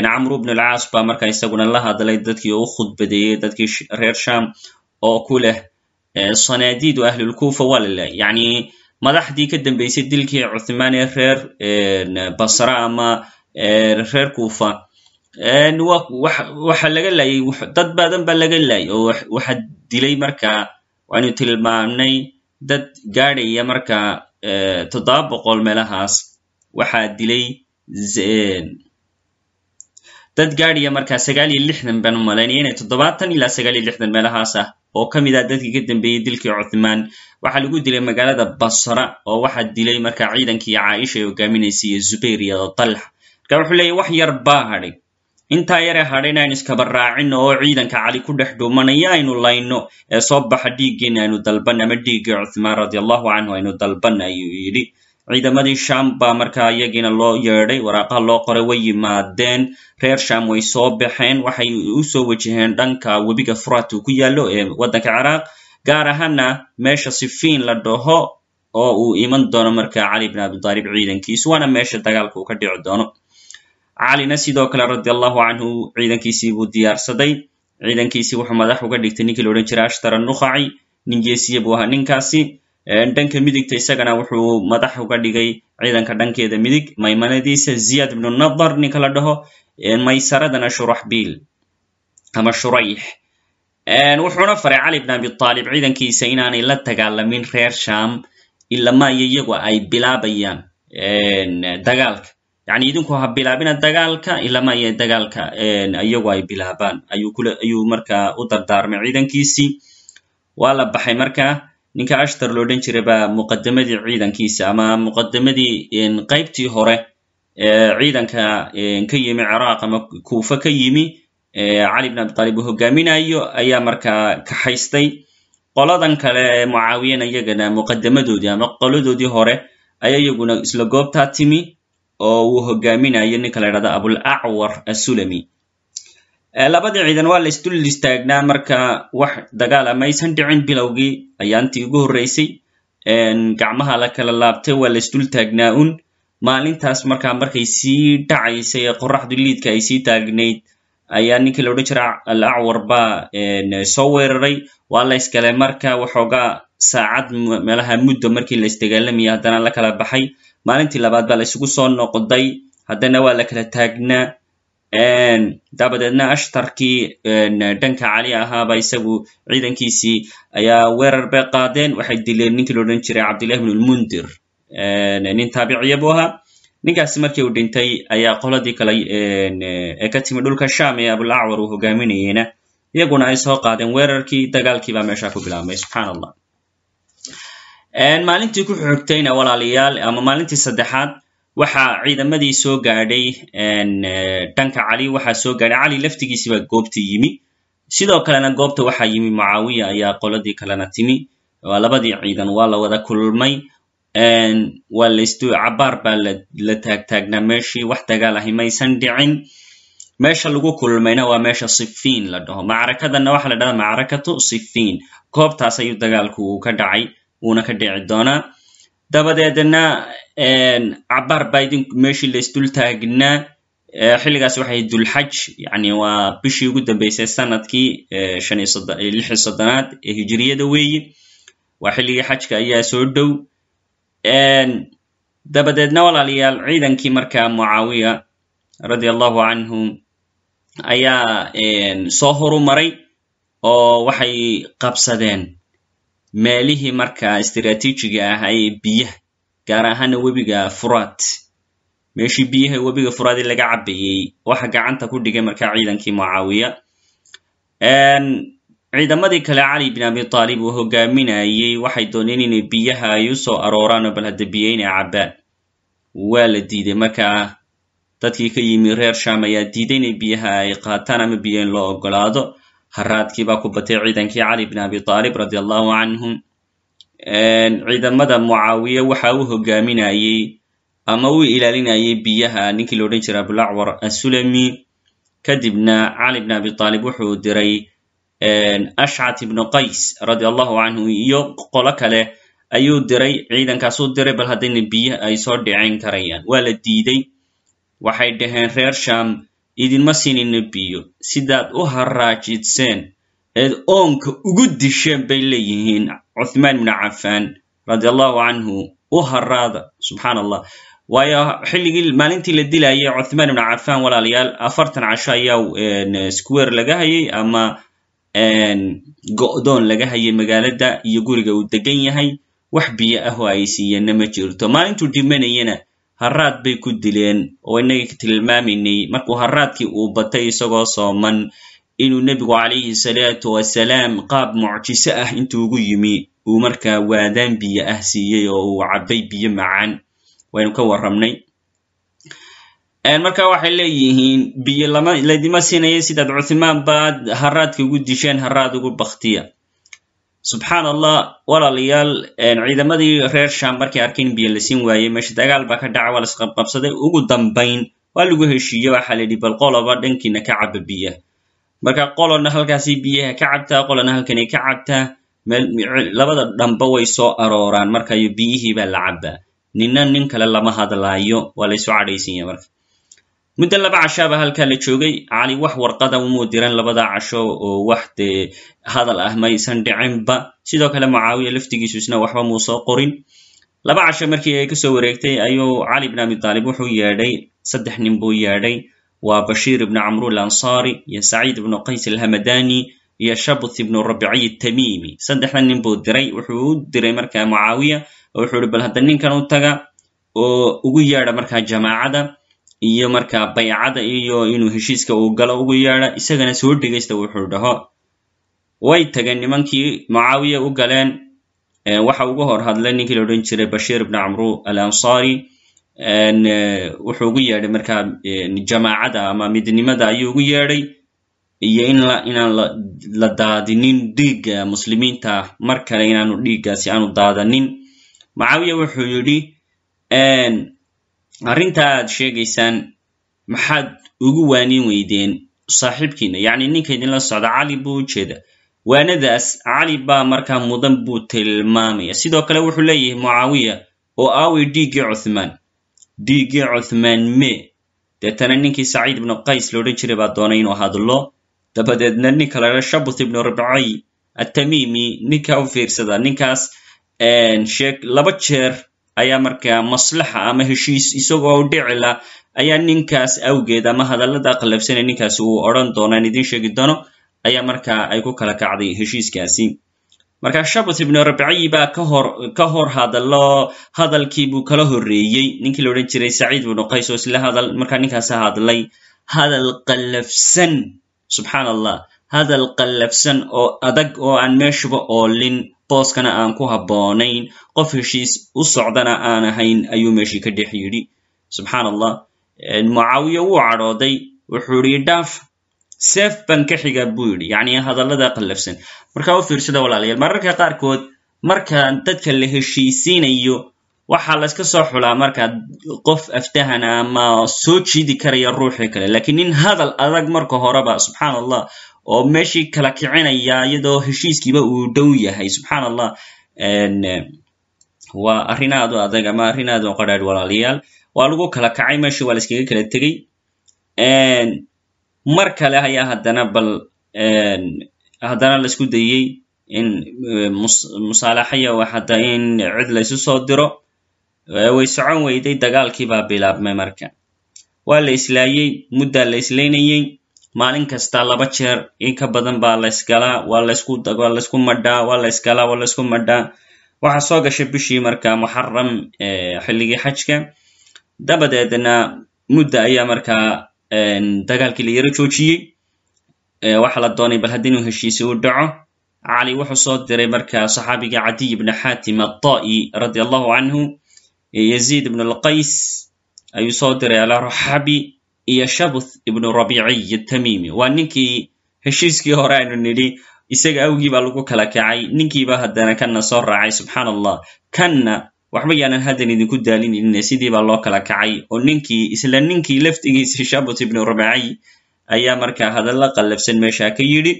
Camru bn alcaas baa markaa isaguna la hadlay dadkii oo u khudbadeeyey dadkii reer sham oo ku leh sanaadiidu ahlulkufa waa la leh yani madaxdii ka dambeysay dilkii cuthmaan ee reer basra ama reer kufa waxa laga laayay dad badan baa laga laayay oo waxa dilay marka waanu tilmaamnay dad gaadhaya marka toddoba boqol meelahaas waxaa dilay dad gaadhaya marka sagaal iyo lixdan baan u malaynaya inay toddobaatan ilaa sagaal iyo lixdan meelahaas ah oo ka mid ah dadkii ka dambeeyey dilkii cuthmaan waxaa lagu dilay magaalada basra oo waxaa dilay marka ciidankii caaisha ay hogaaminaysay iyo zubayr iyo talxa marka wuxuu leeyahy wax yar baa hadhay intaa yare hadhayn aynu iskaba raacino oo ciidanka cali ku dhex dhuumanaya aynu layno. Ee soo baxa dhiiggeena aynu dalban ama dhiiggii cuthmaan radi allahu canhu aynu dalban ayuu yidhi. Ciidamadii sham baa markaa iyagiina loo yeedhay waraaqaha loo qoray way yimaadeen. Reer sham way soo baxeen waxay u soo wajaheen dhanka webiga furat uu ku yaallo ee waddanka ciraaq. Gaar ahaana meesha sifiin la dhaho oo uu iman doono marka cali bn abitaalib ciidankiisu waana meesha dagaalka uu ka dhici doono calina sidoo kale radi allahu canhu ciidankiisii buu diyaarsaday. Ciidankiisii wuxuu madax uga dhigtay ninkii la odhan jiray ashtar anukhaci nin geesiye buu ahaa ninkaasi. Dhanka midigta isagana wuxuu madax uga dhigay ciidanka dhankeeda midig maymanadiisa ziyad ibnu nadar ninka la dhaho maysaradana shuraxbiil ama shurayx wuxuuna faray cali bn abitaalib ciidankiisa inaanay la dagaalamin reer sham ilamayo iyagu ay bilaabayaan dagaalka yani idinku ha bilaabina dagaalka ilamayo dagaalka iyagu ay bilaabaan. Ayuu markaa u dardaarmay ciidankiisii. Waa la baxay marka ninka ashtar lo odhan jiray baa muqadamadii ciidankiisa ama muqadamadii qaybtii hore ciidanka ka yimi ciraaq ama kuufa ka yimi cali bn abitaalib uu hogaaminayo ayaa markaa kaxaystay qoladan kale ee mucaawiyana iyagana muqadamadoodii ama qoladoodii hore ayaa iyaguna isla goobtaa timi oo uu hogaaminayo ninka la ydhahda abulacwar asulami labadii ciidan waa la isdul istaagnaa marka wax dagaala maysan dhicin bilowgii ayaantii ugu horreysay. Gacmaha la kala laabtay waa la isdul taagnaa un maalintaas markaa markay sii dhacaysay ee qoraxdu liidka ay sii taagnayd ayaa ninkii la odhan jira alacwar baa soo weeraray. Waa la iskale marka waxoogaa saacad meelaha muddo markii la isdagaalamaya haddana la kala baxay maalintii labaad baa la soo noqday. Haddana waa la kala taagnaa dabadeedna ashtarkii dhanka cali ahaaba isagu ciidankiisii ayaa weerar bay qaadeen. Waxay dileen ninkii la odhan jiray cabdillahi bn lmundir nin taabiciya buu ahaa. Ninkaasi markii uu dhintay ayaa qoladii kale ee ka timi dhulka sham ee abulacwar uu hogaaminayeyna. Iyaguna ay soo qaadeen weerarkii dagaalkii baa meesha ku bilaabmay subxaan allah maalintii ku xigtayna walaalayaal ama maalintii saddexaad waxaa ciidamadii soo gaadhay dhanka cali waxaa soo gaadhay. Cali laftigiisii baa goobta yimi. Sidoo kalena goobta waxaa yimi mucaawiya ayaa qoladii kalena timi. Waa labadii ciidan waa la wada kulmay. Waa laist cabaar baa la taagtaagnaa meeshii wax dagaal ahi maysan dhicin. Meesha lagu kulmayna waa meesha sifiin la dhaho. Macrakadanna waxaa la dhahda macrakatu sifiin. Goobtaas ayuu dagaalku uu ka dhacay uuna ka dhici doonaa dabadeedna cabaar baa idin meeshii laisdul taagnaa xilligaas waxay dulxaj yani waa bishii ugu dambeysay sannadkii lixi soddonaad ee hijiriyada weeye waa xilligii xajka ayaa soo dhow. Dabadeedna walaalayaal ciidankii markaa mucaawiya radia allahu canhu ayaa soo horu maray oo waxay qabsadeen meelihii markaa istiraatiijiga ahaa ee biyaha gaar ahaana webiga furaat meeshii biyaha webiga furaadii laga cabayey waxa gacanta ku dhigay markaa ciidankii mucaawiya. Ciidamadii kale cali bin abi taalib uu hogaaminayey waxay dooneen inay biyaha ay u soo arooraanoo bal hadda biyo inay cabbaan. Waa la diiday markaa dadkii ka yimi reer sham ayaa diiday inay biyaha ay qaataan ama biyo in loo ogolaado haraadkii baa ku batay ciidankii cali bin abi taalib radi allahu canhum ciidamada mucaawiye waxa uu hogaaminayey ama uu ilaalinayay biyaha ninkii la odhan jiray abulacwar asulami kadibna cali bin abi taalib wuxuu diray ashcat ibnu qays radi allahu canhu iyo qolo kale ayuu diray ciidankaasuu diray bal haddayna biyo ay soo dhicin karayaan. Waa la diiday waxay dhaheen reer sham idinma siinayno biyo sidaad u haraajidseen eed oonka ugu disheen bay leeyihiin cuthmaan ibnu cafaan radi allahu canhu u haraada. Subxaan allah waayo xilligii maalintii la dilayay cuthmaan ibnu cafaan walaalayaal afartan casho ayaa square laga hayay ama go'doon laga hayay magaalada iyo guriga uu degan yahay. Wax biyo ah oo ay siiyeenna ma jirto. Maalintuu dhimanayana haraad bay ku dileen oo inagii tilmaamaynay markuu haraadkii uu batay isagoo sooman inuu nebigu calayhi salaatu wasalaam qaab mucjiso ah intuu ugu yimi uu markaa waadaan biyo ah siiyey oo uu cabbay biyo macaan. Waynu ka warramnay. Marka waxay leeyihiin biyo laydima siinaya sidaad cuthmaan baad haraadka ugu disheen haraad ugu baktiya subxaan allah walaalayaal ciidamadii reer sham markay arkeen biyo la siin waayey meesha dagaal baa ka dhaca waa lasqabqabsaday ugu dambayn waa lagu heshiiye waxaa la yidhi bal qoloba dhankiina ka caba biyaha marka qolona halkaasi biyaha ka cabtaa qolona halkanay ka cabtaa labada dhamba way soo arooraan. Markayo biyihii baa la cabaa nina nin kale lama hadlaayo waa laysu cadhaysanya marka muddo laba cashaaba halkaa la joogay cali wax warqada umuu diran labada casho oo wax dee hadal ah maysan dhicinba. Sidoo kale mucaawiya laftigiisu isna waxba muu soo qorin. Laba casho markii ay ka soo wareegtay ayuu cali bn abi taalib wuxuu yeedhay saddex nin buu yeedhay. Waa bashiir ibnu camru alansaari iyo saciid ibnu qays alhamadani iyo shabuth ibnu rabiciy tamimi saddexda nin buu diray wuxuu u diray markaa mucaawiya oo wuxuu ihi bal hadda ninkan u taga oo ugu yeedha markaa jamaacada iyo markaa baycada iyo inuu heshiiska uu galo ugu yeedha isagana soo dhegaysta wuxuu dhaho way tageen nimankii mucaawiya u galeen. Waxa ugu hor hadlay ninkii la odhan jiray bashiir ibnu camru alansaari wuxuu ugu yeedhay markaa jamaacada ama midnimada ayuu ugu yeedhay iyo in inaan la daadinin dhiigga muslimiinta mar kale inaanu dhiiggaasi aanu daadanin. Mucaawiya wuxuu yidhi arrinta aad sheegaysaan maxaad ugu waanin weydeen saaxiibkiina? Yacni ninka idinla socda cali buu u jeeda. Waanadaas cali baa markaa mudan buu tilmaamaya. Sidoo kale wuxuu leeyahay mucaawiya oo aaway dhiiggii cuthmaan. Dhiiggii cuthmaan me deetana ninkii saciid ibnu qays loodhan jiray baa doonay inuu hadlo. Dabadeedna ninka ladha shabuth ibnu rabciy attamimi ninka u fiirsada ninkaas sheeg laba jeer ayaa markaa maslaxa ama heshiis isagoo dhicila ayaa ninkaas awgeed ama hadallada qallabsane ninkaasi uu odhan doonaan idiin sheegi doono ayaa markaa ay ku kala kacday heshiiskaasi. Marka shabuth ibnu rabciy baa kahor ka hor hadallo hadalkii buu kala horreeyey. Ninkii la odhan jiray saciid ibnu qays oo isla hadal markaa ninkaasa hadlay. Hadal qallafsan subxaan allah hadal qallafsan oo adag oo aan meeshuba oolin booskana aan ku habboonayn qof heshiis u socdana aan ahayn ayuu meeshii ka dhex yidhi. Subxaan allah mucaawiya wuu cadhooday wuxuu yidhi dhaaf seef baan ka xiga buu yidhi. Yacni hadallada qallafsan. Marka u fiirsada walaalayaal mararka qaarkood marka dadka la heshiisiinayo waxaa layska soo xulaa marka qof aftahana ama soo jiidi karaya ruuxii kale. Lakiin nin hadal adag marka horeba subxaan allah oo meeshii kala kicinaya iyadoo heshiiskiiba uu dhow yahay. Subxaan allah waa arrin aad u adag ama arrin aad u qadhaadh walaalayaal waa lagu kala kacay meeshii waa layskaga kala tegey. Mar kale ayaa haddana bal haddana la isku dayey in musaalaxaya hadda in cid laysu soo diro. Way socon weyday dagaalkii baa bilaabmay marka. Waa la islaayey muddaa la islaynayey maalin kasta laba jeer in ka badan baa laysgalaa waa laysku waa laysku madhaa waa laysgalaa waa laysku madhaa waxaa soo gashay bishii marka muxaram xilligii xajka. Dabadeedna mudda ayaa markaa dagaalkii la yaro joojiyey. Waxaa la doonay bal haddii inuu heshiisi u dhaco cali wuxuu soo diray marka saxaabiga cadiy ibnu xatim atta'i radi allahu canhu yaziid ibnu alqays ayuu soo diray alaraxabi iyo shabuth ibnu rabiciy atamimi waa ninkii heshiiskii hore aynu nidhi isaga awgii baa lagu kala kacay ninkiiba haddana kanna soo raacay subxaan allah kanna waxba yaanan haddan idinku daalinaynin sidii baa loo kala kacay. Oo ninkii isla ninkii laftigiisi shabuth ibnu rabiciy ayaa marka hadalla qallafsan meesha ka yidhi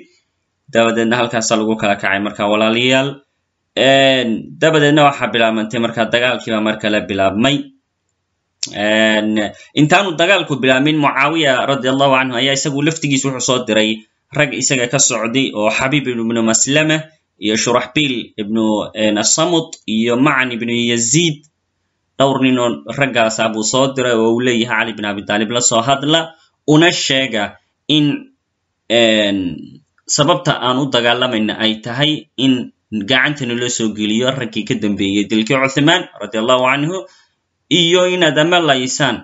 dabadeedna halkaasaa lagu kala kacay marka walaalayaal dabadeedna waxaa bilaabantay marka dagaalkiiba mar kale bilaabmay intaanu dagaalku bilaabmin mucaawiya radi allahu canhu ayaa isagu laftigiis wuxuu soo diray rag isaga ka socday oo xabiib ibnu maslama iyo shuraxbiil ibnu asamut iyo macan ibnu yaziid. Dhowr ninoo raggaasa buu soo diray oo uu leeyahay cali bin abi taalib la soo hadla una sheega in sababta aan u dagaalamayna ay tahay in gacantana loo soo geliyo raggii ka dambeeyey dilkii cuthmaan radi allahu canhu iyo inaad amalaysaan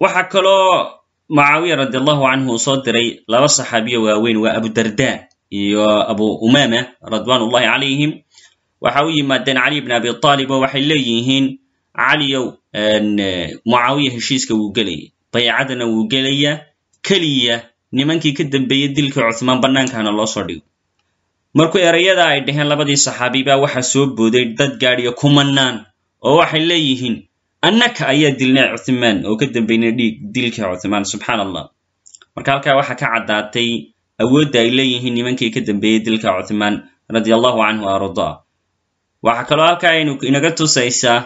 waxaa kaloo mucaawiya radi allahu canhu uu soo diray laba saxaabiyo waaweyn waa abudarda iyo abu umama radwan ullahi calayhim. Waxa u yimaadeen cali bn abi aalib oo waxay leeyihiin caliyow mucaawiya heshiiska wuu gelaya baycadana wuu gelaya keliya nimankii ka dambeeyey dilkii cuthmaan bannaankana loo soo dhigo. Markuu erayada ay dhaheen labadii saxaabi baa waxaa soo booday dad gaadhiyo kumanaan oo waxay leeyihiin annaka ayaa dilnay cuthmaan oo ka dambeynay dhiig dilkii cuthmaan subxaan allah marka halkaa waxaa ka caddaatay awoodda ay leeyihiin nimankii ka dambeeyey dilka cuthmaan radia allahu canhu ardaa waxaa kaloo halkaa aynu inaga tusaysaa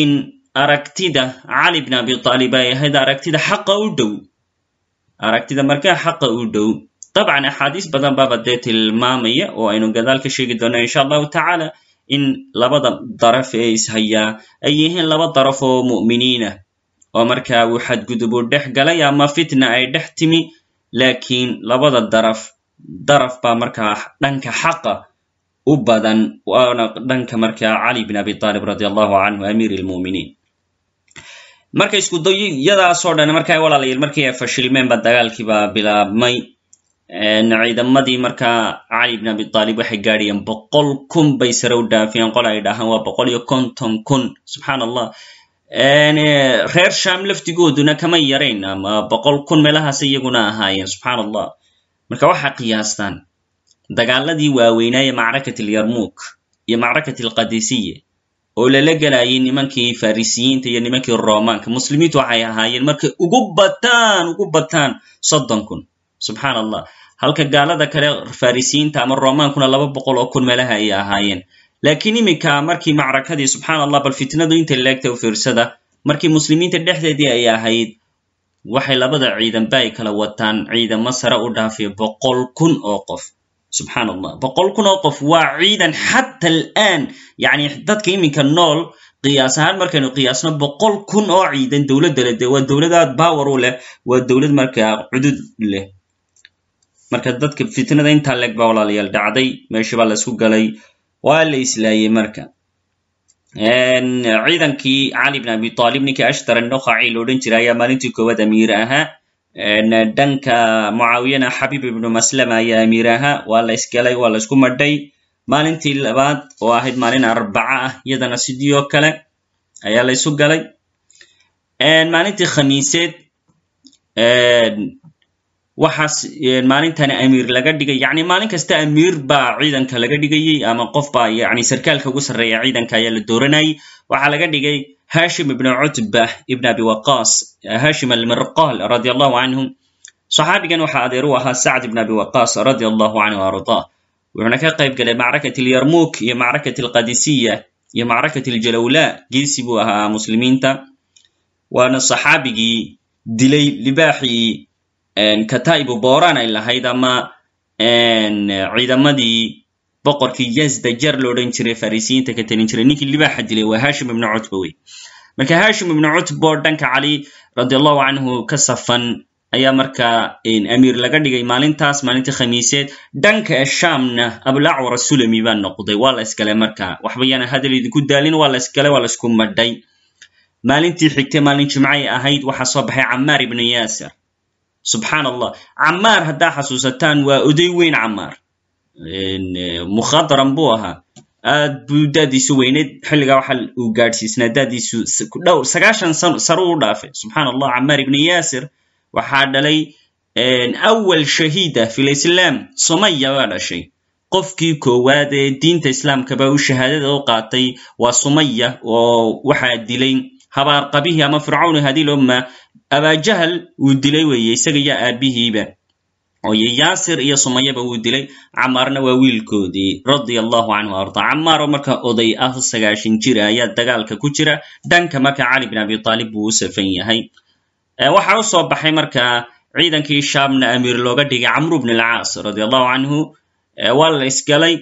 in aragtida cali bn abi aalib ay ahayd aragtida xaqa u dhow. Aragtida markaa xaqa u dhow. Dabcan axaadiis badan baaba dee tilmaamaya oo aynu gadaal ka sheegi doona insha allahu tacaala in labada daraf ee ishayaa ay yihiin laba daraf oo mu'miniinah oo markaa uu xadgudubu dhex galay ama fitna ay dhex timi laakiin labada daraf daraf baa markaa dhanka xaqa u badan waana dhanka markaa cali bn abi aalib radi allahu canhu amiir lmuminiin marka iskudayadaasoo dhan markaa walaalayaal markii ay fashilmeen ba dagaalkiibaa bilaabmay ciidamadii markaa cali bn abi aalib waxay gaadhayeen boqol kun bay sare u dhaafiyeen. Qol ay dhahaan waa boqol iyo konton kun. Subxaan allah reer sham laftigooduna kama yarayn ama boqol kun meelahaas iyaguna ahaayeen. Subxaan allah marka waxaa qiyaastaan dagaaladii waaweynaa ee macrakat alyarmuk iyo macrakat alqadisiya oo lala gelayay nimankii farisiyiinta iyo nimankii romaanka muslimiintu waxay ahaayeen markay ugu bataan ugu bataan soddon kun subxaan allah halka gaalada kale farisiyiinta ama romaankuna laba boqol oo kun meelaha ay ahaayeen. Laakiin iminka markii macrakadii subxaan allah bal fitnadu inta leegta u fiirsada markii muslimiinta dhexdeedii ay ahayd waxay labada ciidanba ay kala wataan ciidamo sare u dhaafiya boqol kun oo qof. Subxaan allah boqol kun oo qof waa ciidan xata al'aan. Yani dadka iminka nool qiyaas ahaan markaynu qiyaasno boqol kun oo ciidan dowladda le de waa dowlad aad power u leh waa dowlad markaa cudud leh marka dadka fitnada intaa leeg baa walaalayaal dhacday meesha baa la isku galay waa la islaayey marka. Ciidankii cali bn abi aalib ninkii ashtar anokaci la odhan jiray ayaa maalintii koowaad amiir ahaa. Dhanka mucaawiyana xabiib ibnu maslama ayaa amiir ahaa. Waa la isgalay waa la isku madhay. Maalintii labaad oo ahayd maalin arbaca ah iyadana sidii oo kale ayaa la isu galay. Maalintii khamiiseed waxaas maalintani amiir laga dhigay. Yani maalin kasta amiir baa ciidanka laga dhigayey ama qof yani sarkaalka ugu sarreeya ciidanka ayaa la dooranayay. Waxaa laga dhigay hashim ibn cutba ibn abi waqas hashim almirqal radi allahu canhu saxaabigan waxaa adeer ahaa sacd ibn abi waqas radi allahu canhu ardah wuxuuna ka qayb galay macrakat alyarmuk iyo macrakat alqadisiya iyo macrakat aljalawla geesi buu ahaa muslimiinta. Waana saxaabigii dilay libaaxii kataibu boran ay lahayd ama ciidamadii boqorkii yazda jar lo odhan jiray farisiyiinta ka telin jiray ninkii libaaxa dilay waa hashim ibnu cutba wey. Marka hashim ibnu cutba oo dhanka cali radi allahu canhu ka safan ayaa markaa amiir laga dhigay maalintaas maalintii khamiiseed dhanka shamna abulacwar asulami baa noqday. Waa la isgalay marka waxba yaana hadal idinku daalin waa la isgalay waa la madhay. Maalintii xigtay maalin jimcay ahayd waxaa soo baxay camaar ibnu yaasir subxaan allah camaar haddaa xasuusataan waa oday weyn camaar mukhadram buu ahaa. Aad buu daadiisu weyneyd xilligaa waxa uu gaadhsiisnaa daadiisu dhowr sagaashan sare u dhaafay. Subxaan allah camaar ibnu yaasir waxaa dhalay awal shahiida fi lislaam sumaya baa dhashay. Qofkii koowaad ee diinta islaamkaba u shahaadada u qaatay waa sumaya oo waxaa dilay habaarqabihii ama fircawn haddii loma abajahal wuu dilay weeye isaga iyo aabihiiba. Oyo yaasir iyo sumayaba wuu dilay camaarna waa wiilkoodii radia allahu canhu arda camaaroo marka oday ah sagaashan jira ayaa dagaalka ku jira dhanka marka cali bin abi aalib buu u safan yahay. Waxaa u soo baxay marka ciidankii shaamna amiir looga dhigay camru bn alcaas radi allahu canhu waa la isgalay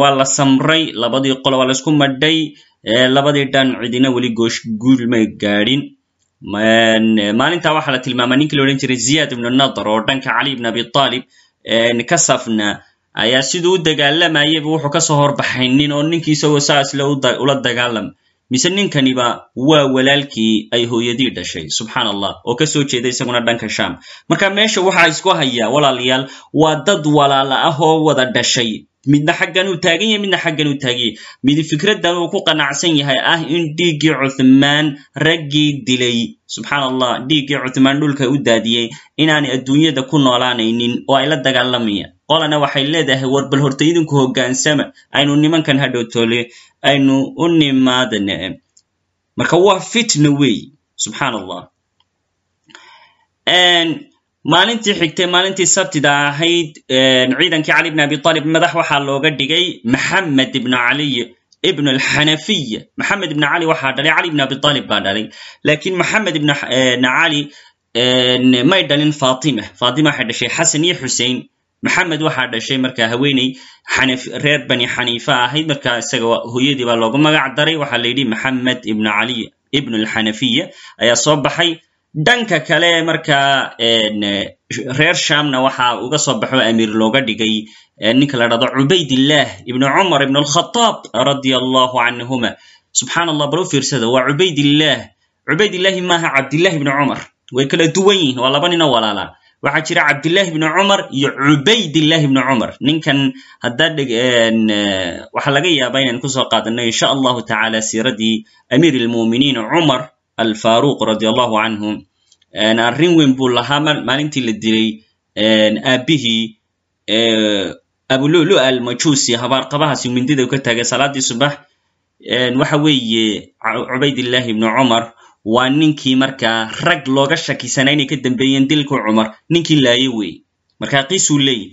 waa la samray labadii qolo waa la isku madhay labadii dhan cidina weli goosh guulmay gaadhin. Maalintaa waxaa la tilmaamaa ninkii la odhan jiray ziyad ibnu nadr oo dhanka cali ibn abi aalib ka safna ayaa siduu u dagaalamayaba wuxuu ka soo horbaxay nin oo ninkii isagoo saasle ula dagaalam. Mise ninkaniba waa walaalkii ay hooyadii dhashay subxaan allah oo ka soo jeeda isaguna dhanka sham marka meesha waxaa isku hayaa walaalayaal waa dad walaala ah oo wada dhashay midna xaggan uu taagan yahay midna xaggan uu taagan yahay. Mid fikraddan uu ku qanacsan yahay ah in dhiiggii cuthmaan raggii dilay. Subxaan allah dhiiggii cuthmaan dhulka u daadiyey inaanay adduunyada ku noolaanaynin oo ay la dagaalamayaan qolana waxay leedahay war bal horta idinku hoggaansama aynu nimankan hadhowtoole aynu u nimaadane. Marka waa fitna weey. Subxaan allah maalintii xigtay maalintii sabtida ahayd ciidankii cali bn abi talib madax waxaa looga dhigay maxamed ibnu caliy ibn alxanafiya maxamed ibn cali waxaa dhalay cali bn abi talib baa dhalay. Lakin maxamed ibn cali may dhalin fatima. Fatima waxay dhashay xasan iyo xusein maxamed waxaa dhashay marka haweeney reer bani xaniifa ahayd marka isaga hooyadii baa loogu magac daray. Waxaa la maxamed ibn cali ibn alxanafiya ayaa soo baxay dhanka kale marka reer shamna waxa uga soo baxo amiir looga dhigay ninka la dhahdo cubaydillah ibnu cumar ibn alkhataab radia allahu canhuma subxaan allah bal u fiirsada waa cubaydillah. Cubaydillahi maaha cabdillahi ibni cumar. Way kala duwan yihiin waa laba ninoo walaalaa waxaa jira cabdillahi ibni cumar iyo cubaydillahi ibni cumar. Ninkan haddaa waxaa laga yaabaa inaan ku soo qaadano insha allahu tacaala siiradii amiir almu'miniin cumar alfaruq radi allahu canhu arrin weyn buu lahaa maalintii la dilay aabbihii abululu almajusi habaarqabahaasi mindida ka taagay salaadii subax waxa weeye cubaydillahi ibnu cumar waa ninkii markaa rag looga shakisanaa inay ka dambeeyeen dilku cumar ninkii laaye weeye marka qiisuu leeyi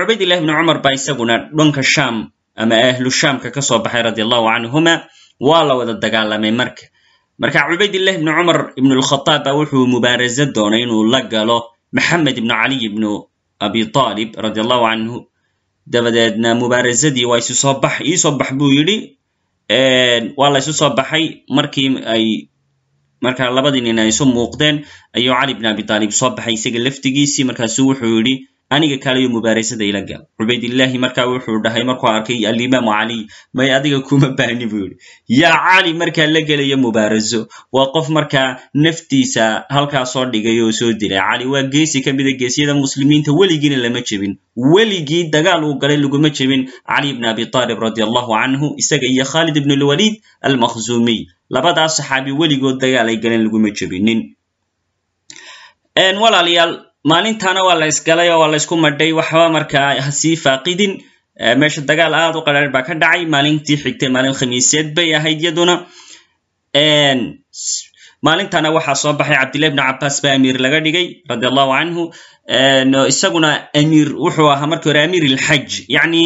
cubaydillahi ibnu cumar baa isaguna dhanka sham ama ahlu shamka ka soo baxay radi allahu canhuma waa la wada dagaalamay marka marka cubaydillahi ibnu cumar ibnu alkhataab baa wuxuu mubaaraso doonay inuu la galo maxamed ibnu caliy ibnu abi talib radi allahu canhu dabadeedna mubaarasadii waa isu soo bax iisoo bax buu yidhi waa la isu soo baxay markii ay marka labadii nin ay isu muuqdeen ayuu cali bn abi talib soo baxay isaga laftigiisii markaasuu wuxuu yidhi aniga kaleyo mubaarasada ila gal cubaydillahi marka wuxuu dhahay markuu arkay alimaamu caliy may adiga kuma baahni buu yidhi. Yaa cali markaa la gelayo mubaaraso. Waa qof markaa naftiisa halkaa soo dhigay oo soo dilay. Cali waa geesi ka mida geesiyada muslimiinta weligiina lama jebin. Weligii dagaal uu galay laguma jebin. Cali bn abi talib radi allahu canhu isaga iyo khalid ibn lwalid almakhzumiy labadaas saxaabi weligood dagaal ay galeen laguma jebinin maalintaana waa la ysgalay oo waa la ysku madhay. Waxba markaa hasii faaqidin meesha dagaal aad u qaraar baa ka dhacay. Maalintii xigtay maalin khamiiseed bay ahayd yaduna maalintaana waxaa soo baxay cabdillahi bn cabaas baa amiir laga dhigay radi allahu canhu isaguna amiir wuxuu ahaa markii hore amiir ilxaj yacni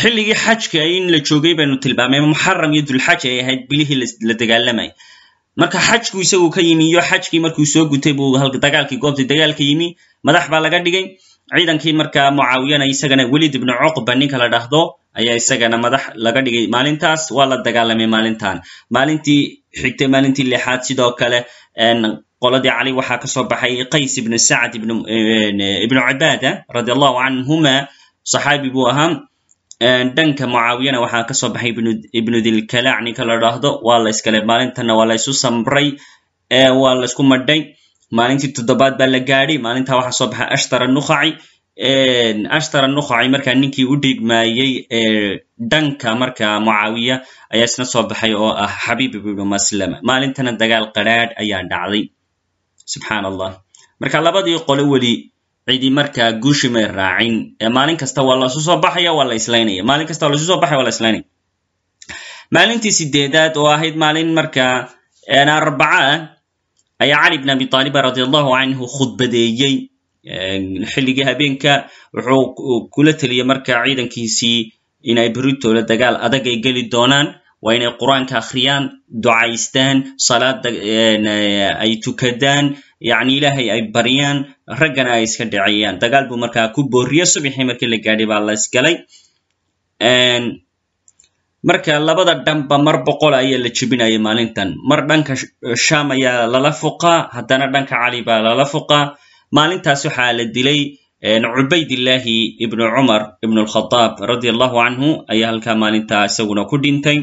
xilligii xajka in la joogay baynu tilmaamay muxaram iyo dulxaj ay ahayd bilihii la dagaalamay marka xajku isagu ka yimi iyo xajkii markuu soo gutay buu dagaalkii goobtii dagaalka yimi madax baa laga dhigay. Ciidankii marka mucaawiyana isagana welid ibnu cuqba ninka la dhahdo ayaa isagana madax laga dhigay maalintaas waa la dagaalamay maalintan maalintii xigtay maalintii lixaad sidoo kale qoladii cali waxaa ka soo baxay qays ibnu sacd ibnu cibaada radi allahu canhuma saxaabi buu ahaa dhanka mucaawiyana waxaa ka soo baxay ibnu dilkalac ninka la dhahdo waa la iskale maalintana waa la ysu samray waa la ysku madhay. Maalintii toddobaad baa la gaadhay maalintaa waxaa soo baxay ashtara nukhaci. Ashtara nukhaci markaa ninkii u dhigmaayey dhanka marka mucaawiya ayaa isna soo baxay oo ah xabiib ibnu maslama. Maalintana dagaal qadrhaadh ayaa dhacday. Subxaan allah marka labadii qole weli cidi markaa guushi may raacin. Maalin kasta waa lasu soo baxaya waa la islaynaya. Maalin kasta waa lasu soo baxaya waa la islaynaya. Maalintii sideedaad oo ahayd maalin marka arbaca ah ayaa cali bn abi taaliba radi allahu canhu khudbadeeyey xilligii habeenka wuxuu kula teliyey marka ciidankiisii inay beritooda dagaal adag ay geli doonaan waa inay qur'aanka akhriyaan ducaystaan salaada ay tukadaan yacni ilaahay ay baryaan raggana ay iska dhiciyaan. Dagaal buu ku booriye subixii markii la gaadhay baa la isgalay. Marka labada dhanba mar boqol ayaa la jebinaya maalintan. Mar dhanka sham ayaa lala fuqaa haddana dhanka cali baa lala fuqaa. Maalintaas waxaa la dilay cubaydillahi ibnu cumar ibnu alkhadaab radi allahu canhu ayaa halkaa maalintaa isaguna ku dhintay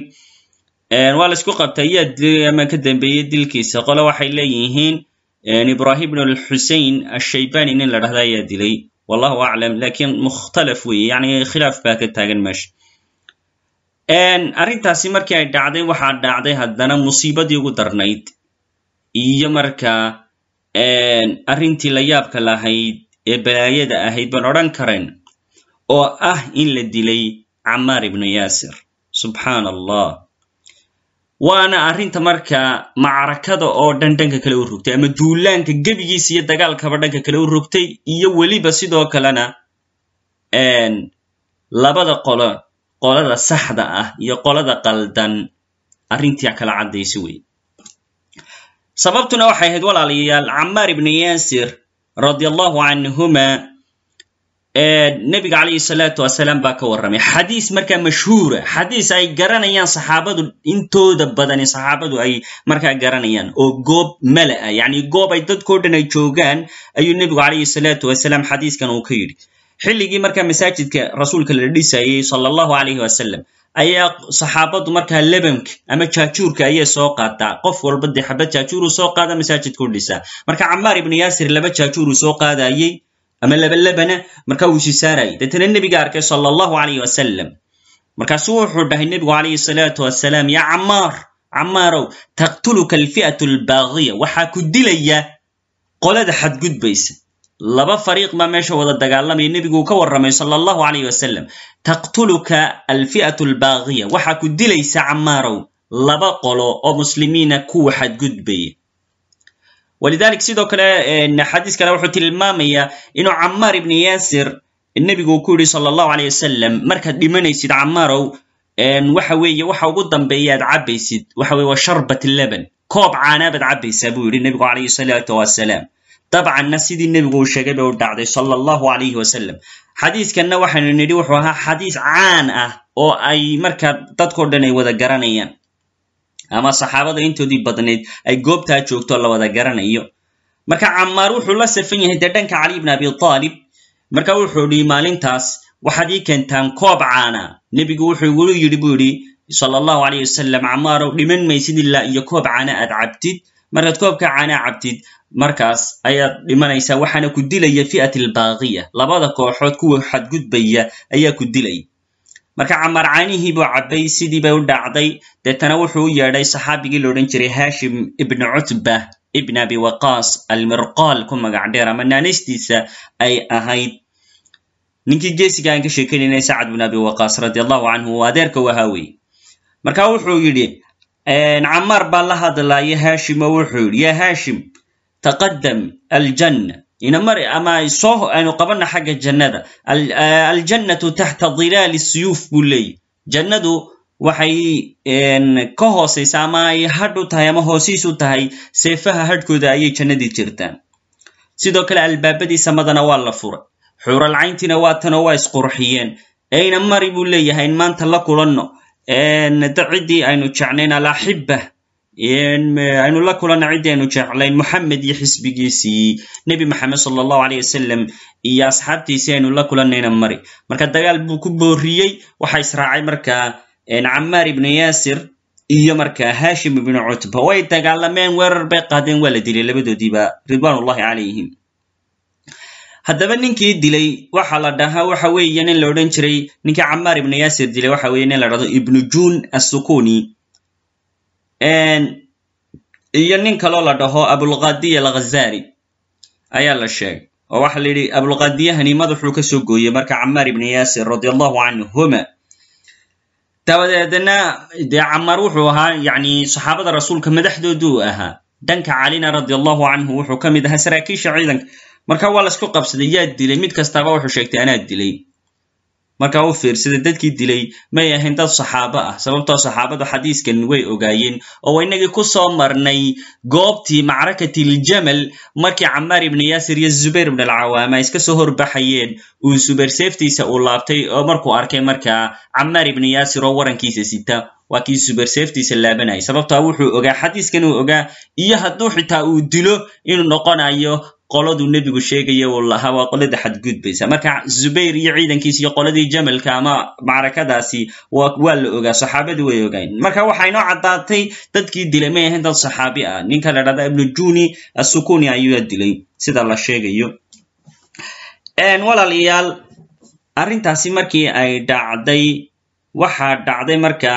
waa la isku qabtay. Ayaa ama ka dambeeyey dilkiisa? Qole waxay leeyihiin ibrahim ibn alxusein ashaybani nin la dhahda ayaa dilay. Wallahu aclam laakiin mukhtalaf weeye. Yani khilaaf baa ka taagan meesha. Arrintaasi markii ay dhacday waxaa dhacday haddana musiibadii ugu darnayd. Iyo marka arrintii la yaabka lahayd ee balaayada ahayd baan odhan karayn oo ah in la dilay camaar ibnu yaasir. Subxaan allah waana arrinta markaa macrakada oo dhan dhanka kale u rogtay ama duulaanka gebigiisa iyo dagaalkaba dhanka kale u rogtay iyo weliba sidoo kalena labada qolo qolada saxda ah iyo qolada qaldan arrintii kala caddaysa wey. Sababtuna waxay ahayd walaalayaal camaar ibnu yaasir radi allahu canhuma nebiga calayhi salaatu wasalaam baa ka warramay. Xadiis markaa mashhuura xadiis ay garanayaan saxaabadu intooda badani saxaabadu ay markaa garanayaan oo goob mala ah yacni goob ay dadkao dhan ay joogaan ayuu nebigu calayhi salaatu wasalaam xadiiskan uu ka yidhi. Xilligii markaa masaajidka rasuulka la dhisayey sala allahu calayhi wasalam ayaa saxaabadu markaa lebanka ama jaajuurka ayay soo qaataa. Qof walba dee xabad jaajuuruu soo qaada masaajidka u dhisaa. Marka camaar ibnu yaasir laba jaajuuruu soo qaadayey ama laba lebana marka uu isi saarayay deetana nebiga arkay sala allahu calayhi wasalam markaasuu wuxuu dhahay nebigu calayhi salaatu wasalaam yaa camaar camaarow taqtuluka alfi'atu albaagiya waxaa ku dilaya qolada xadgudbaysa. Laba fariiq baa meesha wada dagaalamaya nebiguu ka warramay sala allahu calayhi wasalam taqtuluka alfi'atu albaagiya waxaa ku dilaysa camaarow laba qolo oo muslimiina kuwa xadgudbaya walidalik sidoo kale xadiis kale wuxuu tilmaamayaa inuu camaar ibni yaasir nebigu ku yidhi sala allahu calayh wasalam markaad dhimanaysid camaarow waxa weeye waxa ugu dambeeya aad cabbaysid. Waxa weye waa sharbat leban koob caanaabaad cabbaysaa buu yidhi nebigu calayhi salaatu wasalaam. Dabcanna sidii nebigu uu sheegay bay u dhacday sala allahu calayhi wasalam xadiiskanna waxaynu nidhi wuxuu ahaa xadiis caan ah oo ay markaa dadkao dhan ay wada garanayaan ama saxaabada intoodii badnayd ay goobtaa joogto la wada garanayo. Marka camaar wuxuu la safan yahay dee dhanka cali ibn abi aalib marka wuxuu idhi maalintaas waxaad ii keentaan koob caana. Nebigu wuxuu igulu yidhi buu yidhi sala allahu calayh wasalam camaarow dhiman maysid ilaa iyo koob caana aad cabtid. Markaad koobka caanaa cabtid markaas ayaad dhimanaysaa waxaana ku dilaya fi'at albaaqiya labada kooxood kuwa xadgudbaya ayaa ku dilaya marka camaar caanihii buu cabbay sidii bay u dhacday. Deetana wuxuu u yeedhay saxaabigii la odhan jiray hashim ibni cutba ibn abi waqaas almirqaal ku magac dheer. Ama naanaystiisa ay ahayd. Ninkii geesiga aan ka sheekaynaynay sacad bin abi waqaas radi allahu canhu adeerka u ahaa weye marka wuxuu yidhi camaar baa la hadlaaya hashim oo wuxuu yidhi ya hashim taqadam aljanna inamar ama soo aynu qabanna xagga jannada. Aljannatu taxta dilaali siyuuf buu leeyahy jannadu waxay ka hoosaysa ama ay hadh u tahay ama hoosiis u tahay seefaha hadhkooda ayay jannadii jirtaan. Sidoo kale albaabadii samadana waa la furay. Xuuralcayntiina waa tanoo waa isqurxiyeen. Eyna mari buu leeyahay in maanta la kulanno. Da ciddii aynu jecnayn alaxiba aynu la kulanno ciddii aynu jeclayn moxamed iyo xisbigiisii nebi maxamed sala allahu aleyh wasalam iyo asxaabtiisii aynu la kulannayna mari. Marka dagaal buu ku booriyey waxa israacay markaa camaar ibnu yaasir iyo markaa hashim ibnu cutba way dagaalameen weerar bay qaadeen waa la dilay labadoodiiba ridwaanullahi calayhim haddaba ninkii dilay waxa la dhahaa waxa weeye nin la odhan jiray ninkii camaar ibnu yaasir dilay waxa weye nin la dhahdo ibnu jun assukuni iyo nin kaloo la dhaho abulqadiya alghazari ayaa la sheegay. Oo waxa la yidhi abulqadiyahani madaxuu ka soo gooyey marka camaar ibnu yaasir radi allahu canhuma dabadeedna dee camaar wuxuu ahaa yani saxaabada rasuulka madaxdooduu ahaa. Dhanka calina radi allahu canhu wuxuu ka mid ahaa saraakiisha ciidanka. Marka waa la isku qabsaday yaa dilay mid kastaaba wuxuu sheegtay anaa dilay marka u fiirsaday dadkii dilay may ahayn dad saxaabo ah sababtoo saxaabadu xadiiskan way ogaayeen oo inagii ku soo marnay goobtii macrakatiiljamal markii camaar ibnu yaasir iyo zubayr ibn alcawaama iska soo horbaxayeen uu zubayr seeftiisa uu laabtay oo markuu arkay markaa camaar ibnu yaasir oo warankiisa sita waa kii zubayr seeftiisa laabanayay. Sababtaa wuxuu ogaa xadiiskan uu ogaa iyo hadduu xitaa uu dilo inuu noqonayo qoladuu nebigu sheegaya uu lahaa waa qolada xadgudbaysa marka zubayr iyo ciidankiisa iyo qoladii jamalka ama macrakadaasi waa la ogaa saxaabadu way ogayn. Marka waxaa inoo caddaatay dadkii dilay may ahayn dad saxaabi ah. Ninka la dhahda ibnu juni assukuni ayuu dilay. Sida la sheegayo. Walaalayaal arrintaasi markii ay dhacday waxaa dhacday marka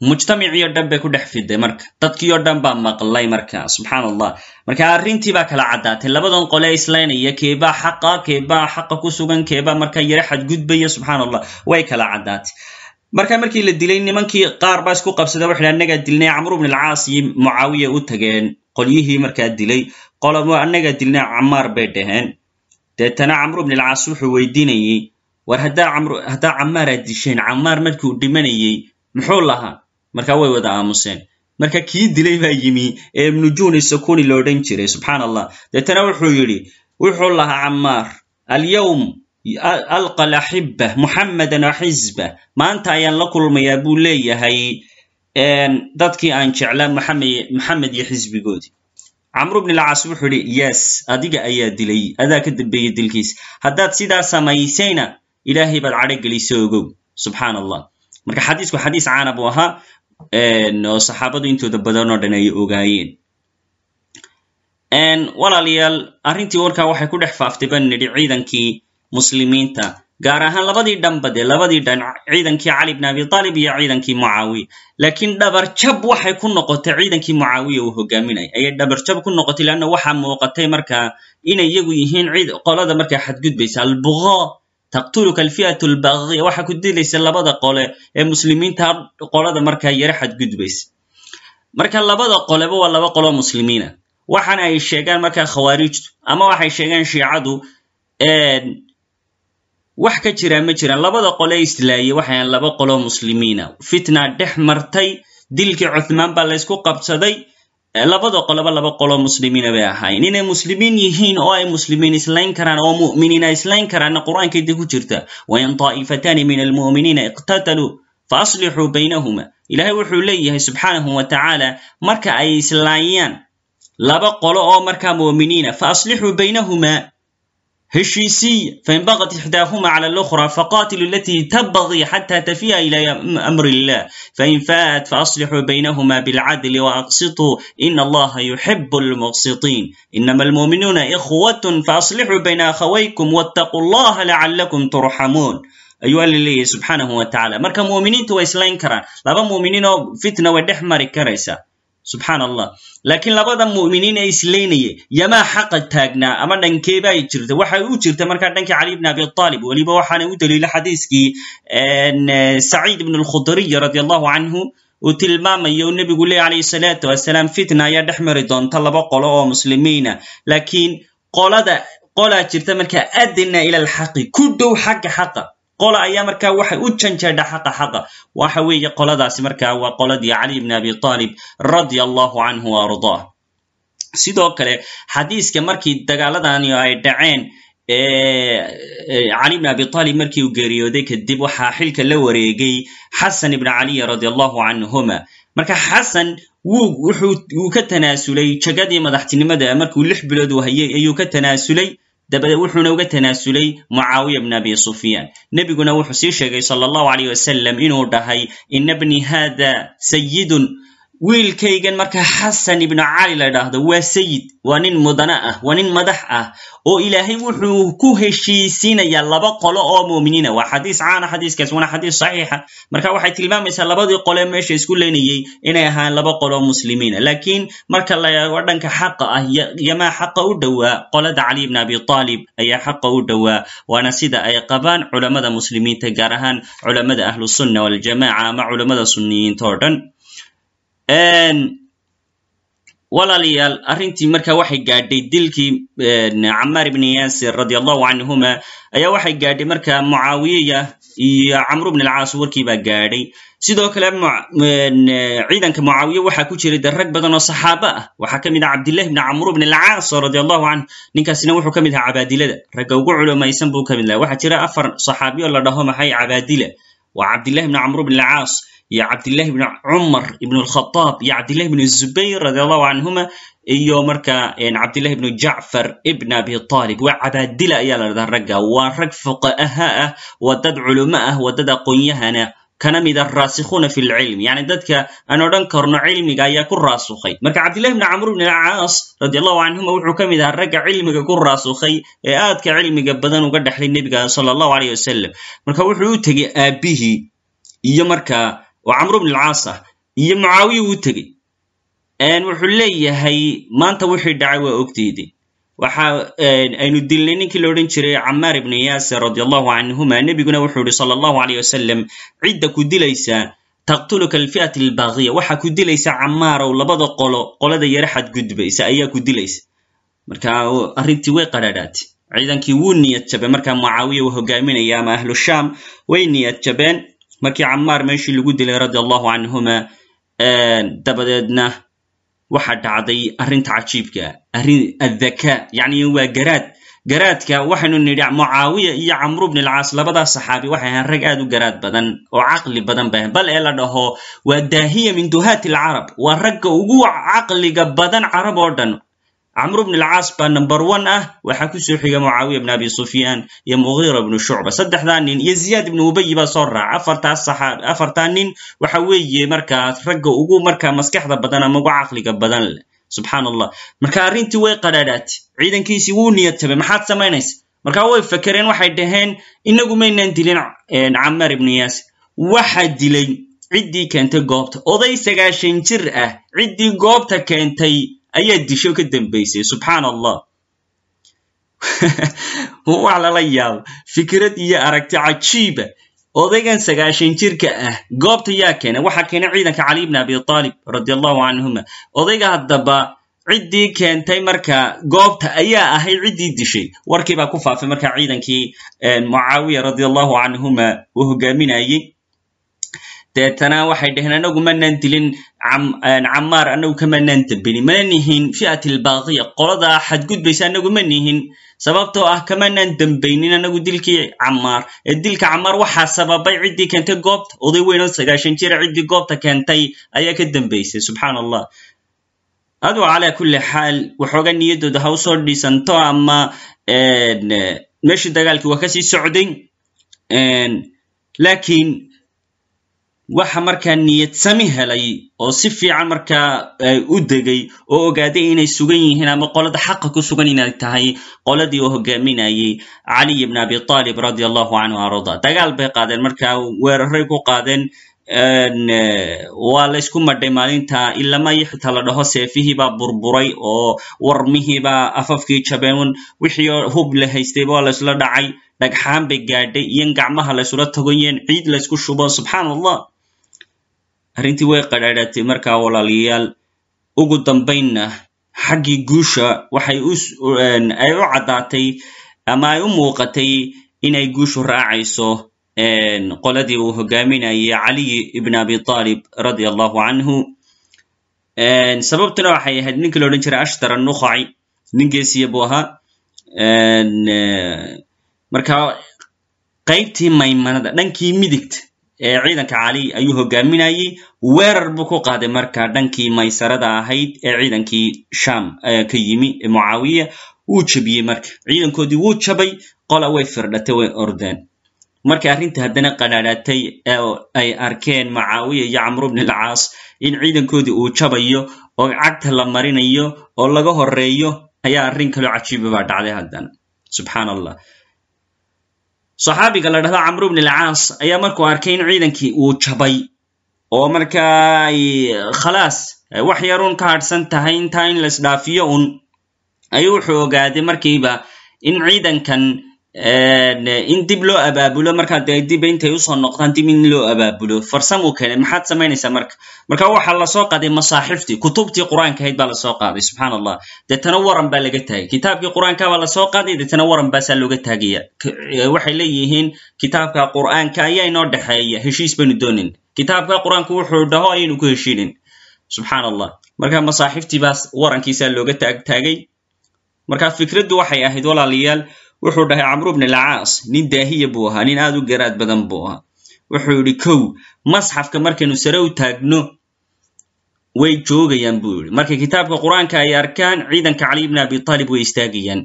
mujtamacii o dhan bay ku dhex fiday marka. Dadkii oo dhan baa maqlay marka subxaan allah marka arrintii baa kala caddaatay. Labadan qole islaynaya keebaa xaqa keebaa xaqa ku sugan keebaa marka yaro xadgudbaya subxaan allah way kala caddaatay. Marka markii la dilay nimankii qaar baa isku qabsada waxay annagaa dilnay camru bn alcaas iyo mucaawiya u tageen. Qolyihii markaa dilay qolomo annagaa dilnay camaar bay dhaheen. Deetana camru bn alcaas wuxuu weydiinayey war haddaa haddaa camaaraad disheen camaar markii uu dhimanayey muxuu lahaa marka way wada aamuseen. Marka kii dilay baa yimi ee ibnu sakuni lo odhan jiray subxaan allah deetana wuxuu yidhi wuxuu lahaa camaar alyawm alqa laxiba muxammadan axizba maanta ayaan la kulmayaa buu leeyahay dadkii aan jeclaa maxamed iyo xisbigoodii camru bn alcaas wuxuu yidhi yes adiga ayaa dilay. Adaa ka dambeeyey dilkiis. Haddaad sidaa samaysayna ilaahay baad cadho gelisay ogow subxaan allah marka xadiisku xadiis caana buu ahaa oo saxaabadu intooda badan oo dhan ay ogaayeen walaalayaal arrintii warkaa waxay ku dhex faaftay baan nidhi ciidankii muslimiinta. Gaar ahaan labadii dhanba dee labadii dhan ciidankii cali bn abi aalib iyo ciidankii mucaawiya laakiin dhabarjab waxay ku noqotay ciidankii mucaawiya uu hogaaminaya ayay dhabarjab ku noqotay leanna waxaa muuqatay markaa inay iyagu yihiin qolada markaa xadgudbaysa albuqa taqtuluka alfi'atu albaqiya waxaa ku dilaysa labada qole ee muslimiinta qolada markaa yaro xadgudbaysa. Marka labada qoleba waa laba qoloo muslimiina. Waxaana ay sheegaan markaa khawaarijtu ama waxay sheegaan shiicadu wax ka jiraa ma jiraan labada qole islaaye waxay laba qoloo muslimiina. Fitna dhex martay dilkii cuthmaan baa laysku qabsaday labada qoloba laba qoloo muslimiina bay ahaayeen inay muslimiin yihiin oo ay muslimiin islayn karaan oo mu'miniina islayn karaanna qur'aankayda ku jirta. Wain taa'ifataani min almu'miniina iqtataluu faaslixuu baynahuma. Ilahay wuxuu leeyahay subxaanahu wa tacaala marka ay islaayaan laba qolo oo markaa mu'miniina faaslixuu baynahuma heshiisiya fain baqat ixdaahuma cala alukhra faqatilu alatii tabqii xata tafiya ila amri illah fain faat faaslixuu baynahuma bilcadli waaqsituu ina allaha yuxibu almuqsitiin inama almuuminuuna ikhwatun faaslixuu bayna akhawaykum wattaquu allaha lacalakum turxamuun ayuu alla leeyahy subxaanahu wa tacala marka mu'miniintu way islayn karaan laba mu'miniin oo fitna way dhex mari karaysa subxaan allah laakiin labada mu'miniin ee islaynaya yamaa xaqa taagnaa ama dhankeeba ay jirta waxay u jirta markaa dhankii cali bn abi aalib weliba waxaana u daliila xadiiskii saciid ibn alkhudriy radi allahu canhu uu tilmaamayo u nebigu ley alayhi salaatu wasalaam fitna ayaa dhex mari doonta laba qolo oo muslimiina. Laakiin qolada qolaa jirta markaa adna ila alxaqi ku dhow xagga xaqa qola ayaa markaa waxay u janjeedha xaqa xaqa waxa weeye qoladaasi markaa waa qoladii cali bn abi aalib radia allahu canhu wa ardaah sidoo kale xadiiska markii dagaaladani ay dhaceen cali bn abi aalib markii uu geeriyooday kadib waxaa xilka la wareegay xasan ibn caliy radi allahu canhuma marka xasan wuu ka tanaasulay jagadii madaxtinimada. Markuu lix bilood uu hayay ayuu ka tanaasulay dabadeed wuxuuna uga tanaasulay mucaawiya bn abi sufyaan nebiguna wuxuu sii sheegay sala allahu alayh wasalam inuu dhahay ina bni hada sayidun wiilkaygan marka xasan ibnu cali la dhaahdo waa sayid waa nin mudana ah waa nin madax ah oo ilaahay wuxuu ku heshiisiinayaa laba qolo oo mu'miniina. Waa xadiis caana xadiiskaas waana xadiis saxiixa. Marka waxay tilmaamaysaa labadii qole meesha isku leynayey inay ahaan laba qoloo muslimiina. Laakiin marka la eego dhanka xaqa ah yamaa xaqa u dhowaa qolada cali bn abi aalib ayaa xaqa u dhowaa. Waana sida ay qabaan culammada muslimiinta gaar ahaan culammada ahlusunna waljamaca ama culammada sunniyiinta oo dhan walaalayaal arrintii marka waxay gaadhay dilkii camaar ibni yaasir radi allahu canhuma ayaa waxay gaadhay marka mucaawiya iyo camru bn alcaas warkii baa gaadhay. Sidoo kale ciidanka mucaawiye waxaa ku jiray de badan oo saxaaba ah. Waxaa ka mid ah cabdillahi bni camru bn alcaas radi allahu canh ninkaasina wuxuu ka mid ahaa cabaadilada. Ragga ugu culumaysan buu ka mid laha waxaa jira afar saxaabiyo la dhaho maxay cabaadila. Waa cabdillahi bni camru bn alcaas iyo cabdillahi bn cumar ibn alkhataab iyo cabdillahi bn zubayr radi allahu canhuma iyo marka cabdillahi bnu jacfar ibn abi talib waa cabaadila ayaa la dhahdaa ragga waa rag fuqa'aha ah waa dad culummo ah waa dad aqoonyahana kana mid a raasikhuuna fi lcilm yani dadka aan odhan karno cilmiga ayaa ku raasukhay marka cabdillahi bni camr bn alcaas radi allahu canhuma wuxuu ka mid ahaa ragga cilmiga ku raasukhay ee aadka cilmiga badan uga dhexlay nebiga sala allahu aleyh wasalam marka wuxuu u tegey aabihii iyo marka oo camru bn alcaas ah iyo mucaawiya uu tegey. Wuxuu leeyahay maanta wixii dhacay waa ogteydin waxa aynu dilnay ninkii la odhan jiray camaar ibni yaasir radi allahu canhuma nebiguna wuxuu yihi sala allahu aleyh wasalam cidda ku dilaysa taqtuluka alfi'at albaaqiya waxaa ku dilaysa camaarow labada qolo qolada yara xadgudbaysa ayaa ku dilaysa. Marka arrintii way qadhaadhaatay ciidankii wuu niyad jabay markaa mucaawiya uu hogaaminaya ama ahlu shaam way niyad jabeen markii camaar meeshii lagu dilay radi allahu canhuma dabadeedna waxa dhacday arrinta cajiibka arrin adhakaa yacni waa garaad. Garaadka waxaynu nidhi mucaawiya iyo camru bn alcaas labadaas saxaabi waxay ahayn rag aad u garaad badan oo caqli badan bay ahayn bal ee la dhaho waa daahiya min duhaati alcarab waa ragga ugu caqliga badan carab oo dhan camru bn alcaas baa number one ah. Waxaa ku soo xiga mucaawiya bn abi sufyaan iyo mughira bnu shucba saddexdaa nin iyo ziyaad ibnu ubayi baa soo raaca. Afartaa nin. Waxa weeye markaas ragga ugu markaa maskaxda badan ama ugu caqliga badan leh. Subxaan allah marka arrintii way qadhaadhaatay. Ciidankiisii wuu niyad jabay maxaad samaynaysa? Marka way fakereen waxay dhaheen inagu maynaan dilin camaar ibnu yaasir waxa dilay ciddii keentay goobta. Oday sagaashan jir ah. Ciddii goobta keentay ayaa disho ka dambaysay subxaan allah wax lala yaabo fikrad iyo aragti cajiiba odaygan sagaashan jirka ah goobta yaa keenay waxaa keenay ciidanka cali bn abi aalib radi allahu canhuma odayga haddaba ciddii keentay marka goobta ayaa ahayd ciddii dishay. Warkii baa ku faafay marka ciidankii mucaawiya radi allahu canhuma uu hogaaminayey deetana waxay dhaheen anagu manaan dilin camaar anagu kamanaan dambinin mana nihin fi'at albaaqiya qolada xadgudbaysa anagu ma nihin sababtoo ah kamanaan dambaynin anagu dilkii camaar ee dilka camaar waxaa sababay ciddii keentay goobta oday weynoo sagaashan jira ciddii goobta keentay ayaa ka dambaysay subxaan allah aduu calaa kulli xaal waxooga niyaddooda ha u soo dhisanto ama meeshii dagaalkii waa ka sii socday lakiin waxa markaa niyad sami helay oo si fiican markaa u degay oo ogaaday inay sugan yihiin ama qolada xaqa ku sugan inay tahay qoladii oo hogaaminayey caliy bn abi aalib radi allahu canhu arda. Dagaal bay qaadeen markaa weeraray ku qaadeen waa laysku madhay maalinta ilamayo xitaa la dhaho seefihiibaa burburay oo warmihiibaa afafkii jabeen wixii hub la haystayba waa laysla dhacay. Dhagxaan bay gaadhay iyo gacmaha laysula tagoyeen ciid laysku shubo subxaan allah arrintii way qadhaadhatay markaa walaalayaal ugu dambaynna xaggii guusha waxay ay u caddaatay ama ay u muuqatay inay guushu raacayso qoladii uu hogaaminayay caliy ibn abi aalib radi allahu canhu sababtuna waxay ahayd ninkii la odhan jiray ashtar annukhaci nin geesiya buu ahaa. Marka qaybtii maymanada dhankii midigta ee ciidanka cali ayuu hogaaminayey. Weerar buu ku qaaday marka dhankii maysarada ahayd ee ciidankii sham ka yimi mucaawiya. Wuu jabiyey marka. Ciidankoodii wuu jabay qola way firdhatay way ordeen. Markay arrinta haddana qadhaadhatay ay arkeen mucaawiya iyo camru bn alcaas in ciidankoodii uu jabayo oo cagta la marinayo oo laga horeeyo ayaa arrin kaloo cajiiba baa dhacday haddana. Subxaan allah saxaabiga la dhahdo camru bn alcaas ayaa markuu arkay in ciidankii uu jabay oo markaa khalaas wax yarun ka hadhsan tahay intaa in laisdhaafiyo un. Ayuu wuxuu ogaaday markiiba in ciidankan in dib loo abaabulo markaa dee dib intay u soo noqdaan dib in loo abaabulo farsamuu keenay maxaad samaynaysaa marka? Marka waxaa la soo qaaday masaaxiftii kutubtii qur'aanka ahayd baa la soo qaaday subxaan allah deetana waran baa laga taagay. Kitaabkii qur'aanka baa la soo qaaday deetana waran baasaa looga taagaya waxay leeyihiin kitaabka qur'aanka ayaa inoo dhexeeya heshiis baynu doonin. Kitaabka qur'aanku wuxuu dhaho ayaynu ku heshiinin. Subxaan allah marka masaaxiftii baas warankiisaa looga taagtaagay marka fikraddu waxay ahayd walaalayaal wuxuu dhahay camru bn alcaas nin daahiya buu ahaa nin aad u garaad badan buu ahaa. Wuxuu yidhi kow masxafka markaynu sare u taagno way joogayaan buu yidhi. Markay kitaabka qur'aanka ay arkaan ciidanka cali bn abi taalib way istaagayaan.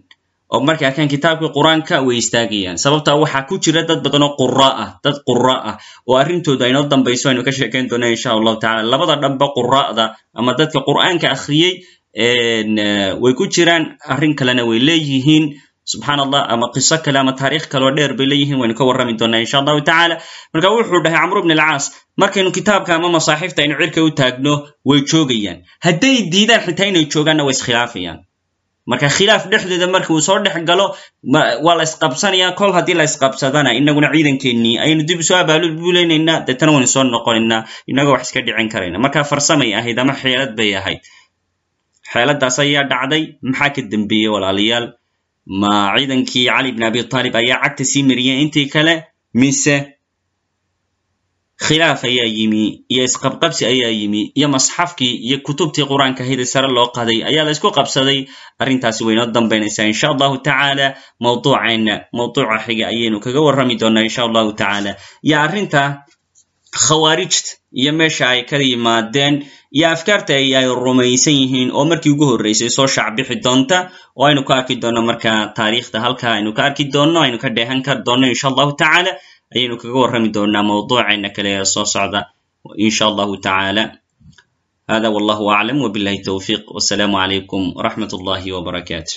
Oo markay arkaan kitaabkii qur'aanka way istaagayaan. Sababtaa waxaa ku jira dad badan oo qura ah dad qura ah oo arrintooda aynoo dambayso aynu ka sheekayn doona insha allahu tacala labada dhanba qura'da ama dadka qur'aanka akhriyey way ku jiraan arrin kalena way leeyihiin subxaan allah ama qiso kale ama taarikh kaleo dheer bay leeyihiin waynu ka warrami doonaa insha allahu tacaala. Marka wuxuu dhahay camru bn alcaas markaynu kitaabka ama masaaxiifta aynu cirka u taagno way joogayaan. Hadday diidaan xitaa inay joogaanna way iskhilaafayaan. Marka khilaaf dhexdeeda marka uu soo dhex galo waa la isqabsanaya kol haddii la isqabsadana inaguna ciidankeenii aynu dib isu abaalubulaynaynaa deetana waynu soo noqonaynaa inagoo wax iska dhicin karayna. Marka farsamay ahayd ama xeelad bay ahayd. Xeeladaas ayaa dhacday maxaa ka dembeeyey walaalayaal ma ciidankii cali bn abi taalib ayaa cagta sii mariyeen intii kale mise khilaaf ayaa yimi iyo isqabqabsi ayaa yimi iyo masxafkii iyo kutubtii qur'aanka hidi sare loo qaday ayaa la isku qabsaday. Arrintaasi waynoo dambaynaysaa insha allahu tacaala mawduuceenna mawduuca xiga ayaynu kaga warrami doonaa insha allahu tacaala. Iyo arrinta khawaarijta iyo meesha ay ka yimaadeen iyo afkaarta ay ay rumaysan yihiin oo markii ugu horreysay soo shaacbixi doonta oo aynu ka arki doonno marka taariikhda halka aynu ka arki doonno aynu ka dheehan kar doonno insha allahu tacaala ayaynu kaga warrami doonaa mawduuceena kale ee soo socda insha allahu tacaala. Hada wallahu aclam wbillahi towfiiq wasalaamu calaykum wraxmat ullahi wbarakaatu